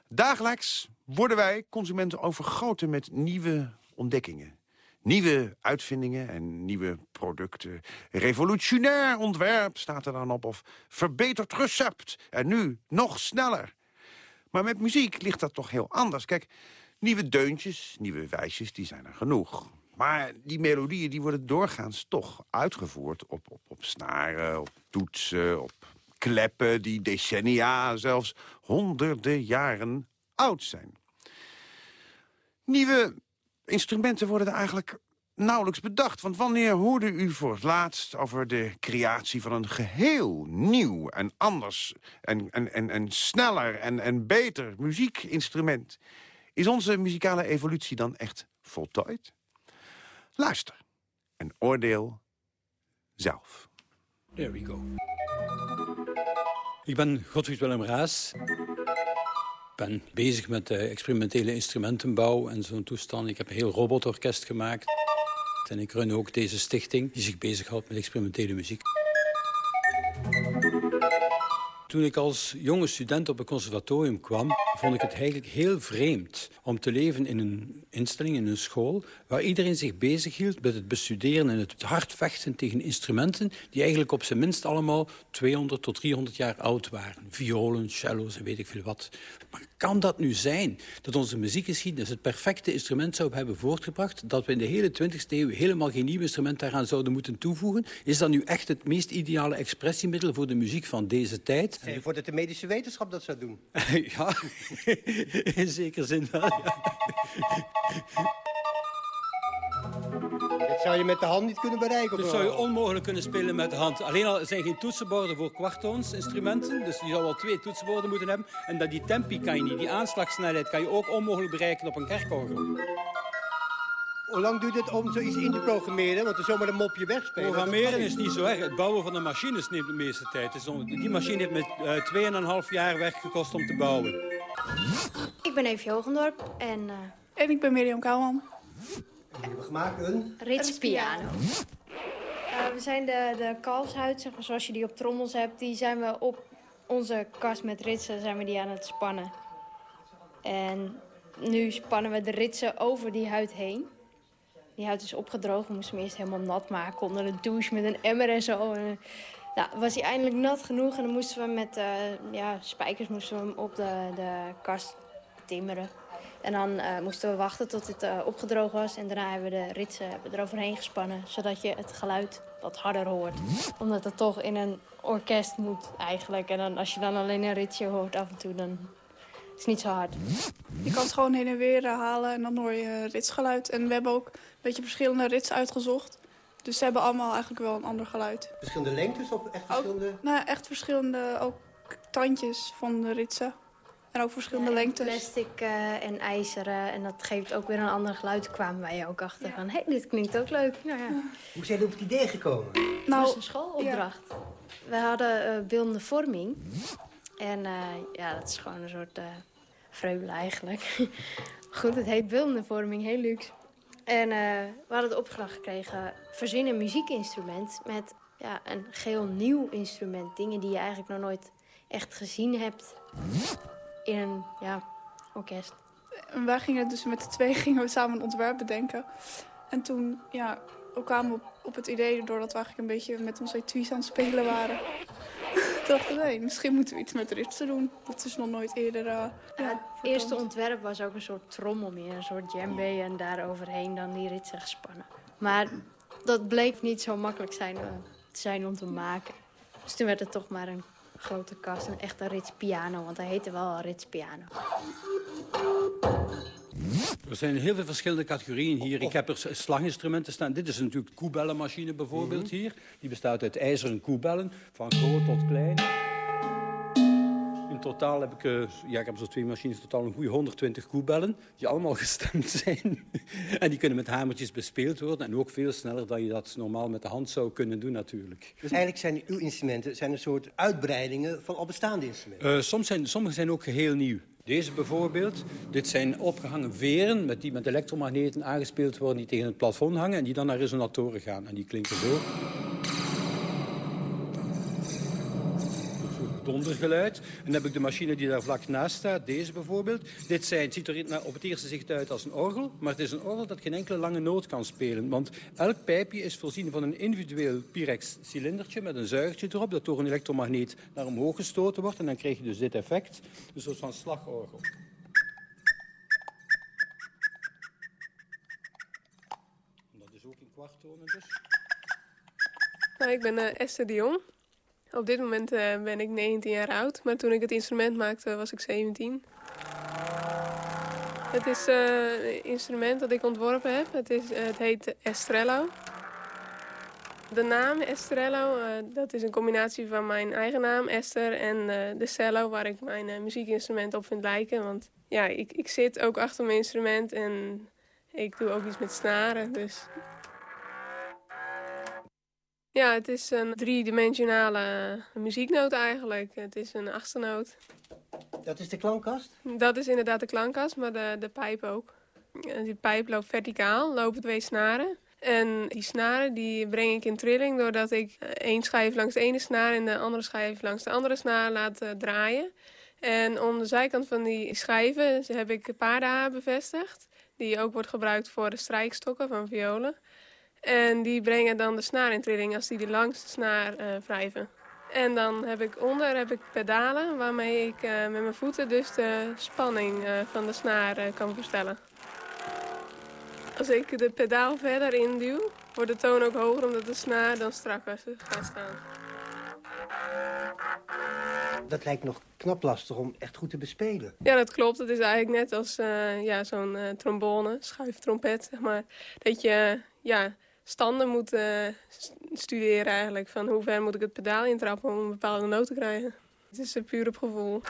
S8: Dagelijks worden wij consumenten overgoten met nieuwe ontdekkingen. Nieuwe uitvindingen en nieuwe producten. Revolutionair ontwerp staat er dan op. Of verbeterd recept. En nu nog sneller. Maar met muziek ligt dat toch heel anders. Kijk, nieuwe deuntjes, nieuwe wijsjes, die zijn er genoeg. Maar die melodieën die worden doorgaans toch uitgevoerd op, op, op snaren, op toetsen, op kleppen... die decennia, zelfs honderden jaren oud zijn. Nieuwe instrumenten worden er eigenlijk nauwelijks bedacht. Want wanneer hoorde u voor het laatst over de creatie van een geheel nieuw en anders en, en, en, en sneller en, en beter muziekinstrument? Is onze muzikale evolutie dan echt voltooid? Luister en oordeel zelf.
S34: There we go. Ik ben Godfried Willem Raas. Ben bezig met experimentele instrumentenbouw en zo'n toestand. Ik heb een heel robotorkest gemaakt. En ik run ook deze stichting die zich bezighoudt met experimentele muziek. Toen ik als jonge student op een conservatorium kwam, vond ik het eigenlijk heel vreemd om te leven in een instelling, in een school, waar iedereen zich bezighield met het bestuderen en het hard vechten tegen instrumenten die eigenlijk op zijn minst allemaal 200 tot 300 jaar oud waren. Violen, cello's en weet ik veel wat. Maar kan dat nu zijn dat onze muziekgeschiedenis het perfecte instrument zou hebben voortgebracht, dat we in de hele 20e eeuw helemaal geen nieuw instrument daaraan zouden moeten toevoegen? Is dat nu echt het meest ideale expressiemiddel voor de muziek van deze tijd?
S35: Stel je voor dat de medische wetenschap dat zou doen.
S34: ja, in zekere zin wel. ja.
S35: Dat zou je met de hand niet kunnen bereiken.
S34: Dat zou je onmogelijk kunnen spelen met de hand. Alleen al er zijn geen toetsenborden voor kwarttoonsinstrumenten. Dus je zou wel twee toetsenborden moeten hebben. En dat die tempi kan je niet. Die aanslagssnelheid kan je ook onmogelijk bereiken op een kerkorgel.
S35: Hoe lang duurt het om zoiets in te programmeren? Want er zomaar een mopje wegspelen.
S34: Programmeren is niet zo erg. Het bouwen van de machines neemt de meeste tijd. Dus die machine heeft met eh 2,5 jaar werk gekost om te bouwen.
S36: Ik ben Evie Hogendorp en...
S27: En ik ben Mirjam Kouwman.
S35: hebben we gemaakt een...
S36: Ritspiano. Eh, we zijn de, de kalfshuid, zeg maar, zoals je die op trommels hebt, die zijn we op onze kast met ritsen zijn we die aan het spannen. En nu spannen we de ritsen over die huid heen. Die huid is opgedroogd, we moesten hem eerst helemaal nat maken onder de douche met een emmer en zo. En, nou, was hij eindelijk nat genoeg en dan moesten we met eh, ja, spijkers moesten we hem op de, de kast timmeren. En dan eh, moesten we wachten tot het eh, opgedroogd was. En daarna hebben we de ritsen eroverheen gespannen. Zodat je het geluid wat harder hoort. Omdat het toch in een orkest moet eigenlijk. En dan, als je dan alleen een ritsje hoort af en toe, dan is het niet zo hard.
S37: Je kan het gewoon heen en weer eh, halen en dan hoor je ritsgeluid. En we hebben ook een beetje verschillende rits uitgezocht. Dus ze hebben allemaal eigenlijk wel een ander geluid.
S35: Verschillende lengtes of echt verschillende?
S37: Nou, echt verschillende ook tandjes van de ritsen. En ook verschillende lengtes.
S36: Plastic eh, en ijzeren. En dat geeft ook weer een ander geluid. Toen kwamen wij ook achter van, hé, hey, dit klinkt ook leuk. Nou, ja.
S35: Hoe zijn jullie op het idee gekomen?
S36: Het
S37: Nou,
S36: was een schoolopdracht. We hadden eh, beeldende vorming. En eh, ja, dat is gewoon een soort vreugde eigenlijk. Goed, het heet beeldende vorming, heel luxe. En eh, we hadden de opdracht gekregen, verzin een muziekinstrument met ja, een geheel nieuw instrument. Dingen die je eigenlijk nog nooit echt gezien hebt in een ja, orkest.
S37: En wij gingen dus met de twee gingen we samen een ontwerp bedenken. En toen ja, we kwamen we op, op het idee, doordat we eigenlijk een beetje met onze etuis aan het spelen waren. Dachten misschien moeten we iets met ritsen doen. Dat is nog nooit eerder eh,
S36: Ja, het eerste ontwerp was ook een soort trommel meer, een soort djembe en daar overheen dan die ritsen gespannen. Maar dat bleek niet zo makkelijk zijn, eh, te zijn om te maken. Dus toen werd het toch maar een grote kast, een echte ritspiano, want hij heette wel al ritspiano.
S34: Er zijn heel veel verschillende categorieën hier. Ik heb er slaginstrumenten staan. Dit is natuurlijk de koebellenmachine bijvoorbeeld hier. Die bestaat uit ijzeren koebellen, van groot tot klein. In totaal heb ik, eh, ja, ik heb zo twee machines, in totaal een goede 120 koebellen, die allemaal gestemd zijn. en die kunnen met hamertjes bespeeld worden en ook veel sneller dan je dat normaal met de hand zou kunnen doen natuurlijk.
S35: Dus eigenlijk zijn uw instrumenten zijn een soort uitbreidingen van al bestaande instrumenten.
S34: Eh, soms zijn, sommige zijn ook geheel nieuw. Deze bijvoorbeeld, dit zijn opgehangen veren met die met elektromagneten aangespeeld worden die tegen het plafond hangen en die dan naar resonatoren gaan. En die klinken zo. Dondergeluid. En dan heb ik de machine die daar vlak naast staat, deze bijvoorbeeld. Dit zijn, ziet er in- op het eerste zicht uit als een orgel, maar het is een orgel dat geen enkele lange noot kan spelen. Want elk pijpje is voorzien van een individueel Pyrex-cilindertje met een zuigertje erop, dat door een elektromagneet naar omhoog gestoten wordt. En dan krijg je dus dit effect, een soort van slagorgel. Dat is ook in kwarttonen dus.
S38: Nou, ik ben eh, Esther de Jong. Op dit moment eh, ben ik 19 jaar oud, maar toen ik het instrument maakte was ik 17. Het is eh, een instrument dat ik ontworpen heb. Het, is, eh, het heet Estrello. De naam Estrello, dat is een combinatie van mijn eigen naam, Esther, en de cello, waar ik mijn muziekinstrument op vind lijken. Want ja, ik, ik zit ook achter mijn instrument en ik doe ook iets met snaren, dus ja, het is een driedimensionale muzieknoot eigenlijk. Het is een achtste noot.
S35: Dat is de klankkast?
S38: Dat is inderdaad de klankkast, maar de, de pijp ook. Die pijp loopt verticaal, lopen twee snaren. En die snaren die breng ik in trilling doordat ik eh, één schijf langs de ene snaar en de andere schijf langs de andere snaar laat eh, draaien. En om de zijkant van die schijven heb ik paardenhaar bevestigd. Die ook wordt gebruikt voor de strijkstokken van violen. En die brengen dan de snaar in trilling als die de langste snaar eh, wrijven. En dan heb ik onder heb ik pedalen waarmee ik eh, met mijn voeten dus de spanning eh, van de snaar kan verstellen. Als ik de pedaal verder induw, wordt de toon ook hoger omdat de snaar dan strakker gaat staan.
S35: Dat lijkt nog knap lastig om echt goed te bespelen.
S38: Ja, dat klopt. Het is eigenlijk net als ja, zo'n eh, trombone, schuiftrompet, zeg maar. Dat je ja, standen moet eh, studeren eigenlijk. Van hoe ver moet ik het pedaal intrappen om een bepaalde noot te krijgen. Het is puur op gevoel.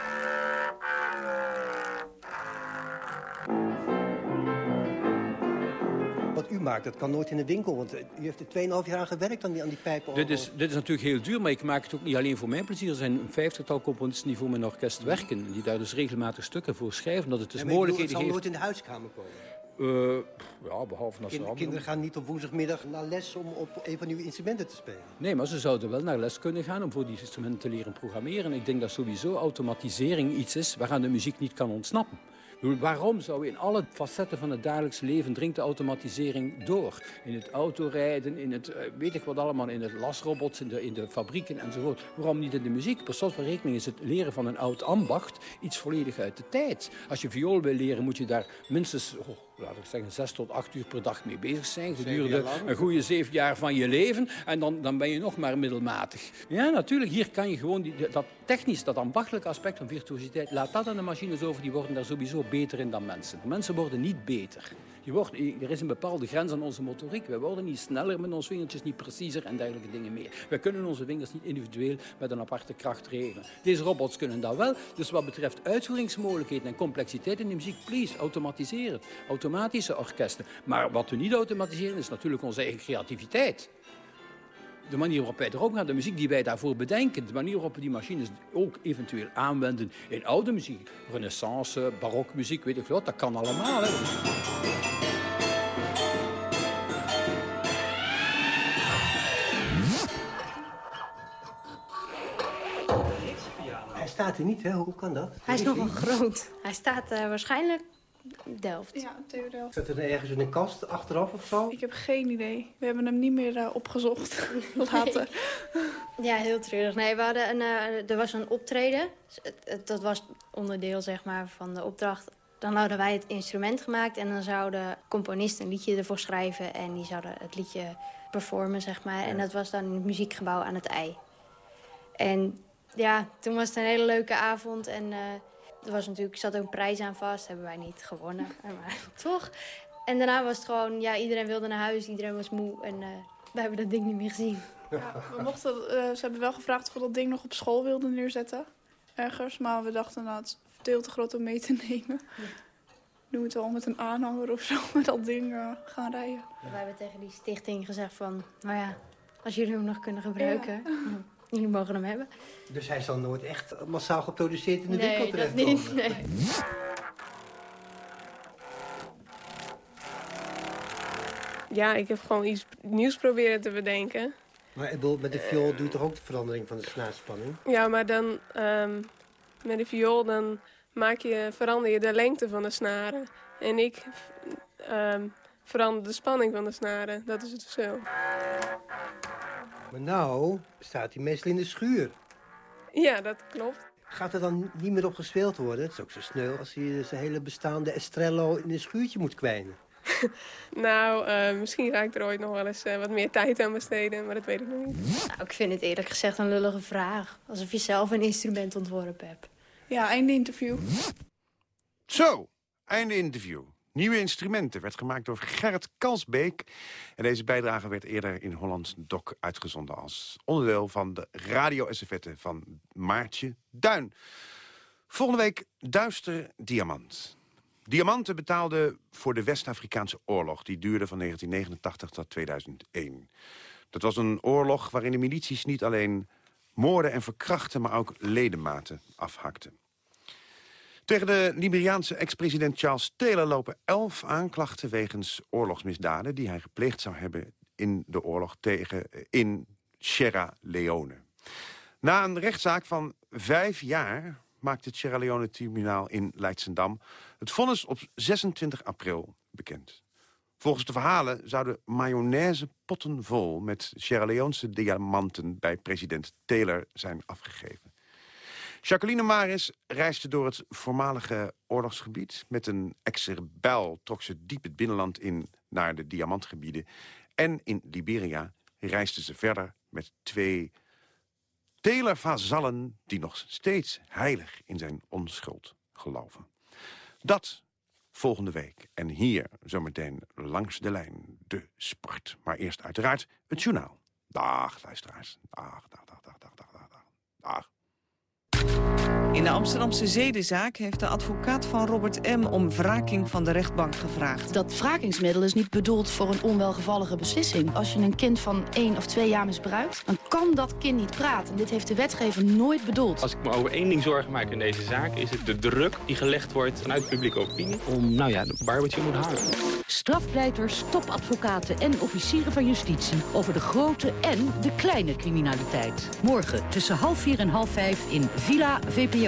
S35: Wat u maakt, dat kan nooit in de winkel. Want eh, u heeft er 2,5 jaar aan gewerkt aan die, aan die pijpen.
S34: Dit is, dit is natuurlijk heel duur, maar ik maak het ook niet alleen voor mijn plezier. Er zijn een vijftigtal componisten die voor mijn orkest werken. En die daar dus regelmatig stukken voor schrijven. Omdat het dus
S35: Ja, ik bedoel,
S34: mogelijkheden
S35: het zal
S34: geeft.
S35: nooit in de huiskamer komen.
S34: Uh, ja, behalve naar
S35: Kind, Kinderen gaan niet op woensdagmiddag naar les om op een van uw instrumenten te spelen.
S34: Nee, maar ze zouden wel naar les kunnen gaan om voor die instrumenten te leren programmeren. Ik denk dat sowieso automatisering iets is waaraan de muziek niet kan ontsnappen. Waarom zou in alle facetten van het dagelijks leven dringt de automatisering door? In het autorijden, in het, eh, weet ik wat allemaal, in het lasrobots, in de, in de fabrieken enzovoort. Waarom niet in de muziek? Per slot van rekening is het leren van een oud ambacht iets volledig uit de tijd. Als je viool wil leren, moet je daar minstens... Oh, laat ik zeggen, zes tot acht uur per dag mee bezig zijn. Gedurende een goede zeven jaar van je leven. En dan, dan ben je nog maar middelmatig. Ja, natuurlijk, hier kan je gewoon die, dat technisch, dat ambachtelijke aspect van virtuositeit... laat dat aan de machines over, die worden daar sowieso beter in dan mensen. Mensen worden niet beter. Je wordt, er is een bepaalde grens aan onze motoriek. We worden niet sneller met onze vingertjes, niet preciezer en dergelijke dingen meer. We kunnen onze vingers niet individueel met een aparte kracht regelen. Deze robots kunnen dat wel. Dus wat betreft uitvoeringsmogelijkheden en complexiteit in de muziek, please, automatiseren. Automatische orkesten. Maar wat we niet automatiseren is natuurlijk onze eigen creativiteit de manier waarop wij er ook naar de muziek die wij daarvoor bedenken, de manier waarop we die machines ook eventueel aanwenden in oude muziek, renaissance, barokmuziek, weet ik wat, dat kan allemaal. Hè.
S35: Hij staat er niet, hè? Hoe kan dat?
S36: Hij is nogal groot. Hij staat uh, waarschijnlijk Delft.
S37: Ja, TU Delft.
S35: Zat er ergens in een kast achteraf of zo?
S37: Ik heb geen idee. We hebben hem niet meer uh, opgezocht later.
S36: Ja, heel treurig. Nee, we hadden een, uh, er was een optreden. Dat was onderdeel zeg maar, van de opdracht. Dan hadden wij het instrument gemaakt en dan zou de componist een liedje ervoor schrijven. En die zouden het liedje performen, zeg maar. En dat was dan in het muziekgebouw aan het ei. En ja, toen was het een hele leuke avond en... Uh, er was natuurlijk, zat ook een prijs aan vast, hebben wij niet gewonnen, maar toch. En daarna was het gewoon, ja, iedereen wilde naar huis, iedereen was moe en uh, we hebben dat ding niet meer gezien.
S37: Ja, we mochten, uh, ze hebben wel gevraagd of we dat ding nog op school wilden neerzetten, ergens. Maar we dachten, nou, het is veel te groot om mee te nemen. Ja. Doen we het wel met een aanhanger of zo, met dat ding uh, gaan rijden.
S36: We hebben tegen die stichting gezegd van, nou ja, als jullie hem nog kunnen gebruiken... Ja. Jullie mogen hem hebben.
S35: Dus hij is dan nooit echt massaal geproduceerd in de
S36: nee,
S35: winkel
S36: terecht? Nee, dat niet. Nee.
S38: Ja, ik heb gewoon iets nieuws proberen te bedenken.
S35: Maar ik bedoel, met de viool doe je toch ook de verandering van de snaarspanning?
S38: Ja, maar dan um, met de viool dan maak je, verander je de lengte van de snaren. En ik um, verander de spanning van de snaren. Dat is het verschil.
S35: Maar nou staat hij meestal in de schuur.
S38: Ja, dat klopt.
S35: Gaat er dan niet meer op gespeeld worden? Het is ook zo sneu als hij zijn hele bestaande Estrello in een schuurtje moet kwijnen.
S38: nou, uh, misschien ga ik er ooit nog wel eens uh, wat meer tijd aan besteden, maar dat weet ik nog niet.
S36: Nou, ik vind het eerlijk gezegd een lullige vraag. Alsof je zelf een instrument ontworpen hebt.
S37: Ja, einde interview.
S8: Zo, einde interview. Nieuwe instrumenten werd gemaakt door Gerrit Kalsbeek. En deze bijdrage werd eerder in Holland Doc uitgezonden... als onderdeel van de radio-estafette van Maartje Duin. Volgende week Duister Diamant. Diamanten betaalde voor de West-Afrikaanse oorlog. Die duurde van 1989 tot 2001. Dat was een oorlog waarin de milities niet alleen moorden en verkrachten... maar ook ledematen afhakten. Tegen de Liberiaanse ex-president Charles Taylor lopen elf aanklachten... wegens oorlogsmisdaden die hij gepleegd zou hebben in de oorlog tegen in Sierra Leone. Na een rechtszaak van vijf jaar maakt het Sierra Leone-tribunaal in Leidsendam... het vonnis op 26 april bekend. Volgens de verhalen zouden mayonaise potten vol... met Sierra Leonese diamanten bij president Taylor zijn afgegeven. Jacqueline Maris reisde door het voormalige oorlogsgebied. Met een ex-rebel trok ze diep het binnenland in naar de diamantgebieden. En in Liberia reisde ze verder met twee telervazallen... die nog steeds heilig in zijn onschuld geloven. Dat volgende week. En hier zometeen langs de lijn de sport. Maar eerst uiteraard het journaal. Dag, luisteraars. Dag, dag, dag, dag, dag, dag, dag. Dag.
S1: you In de Amsterdamse zedenzaak heeft de advocaat van Robert M. om wraking van de rechtbank gevraagd.
S39: Dat wrakingsmiddel is niet bedoeld voor een onwelgevallige beslissing. Als je een kind van één of twee jaar misbruikt, dan kan dat kind niet praten. Dit heeft de wetgever nooit bedoeld.
S40: Als ik me over één ding zorgen maak in deze zaak... is het de druk die gelegd wordt vanuit de publieke opinie... om nou ja, de barbetje moet houden.
S41: Strafpleiters, topadvocaten en officieren van justitie... over de grote en de kleine criminaliteit. Morgen tussen half vier en half vijf in Villa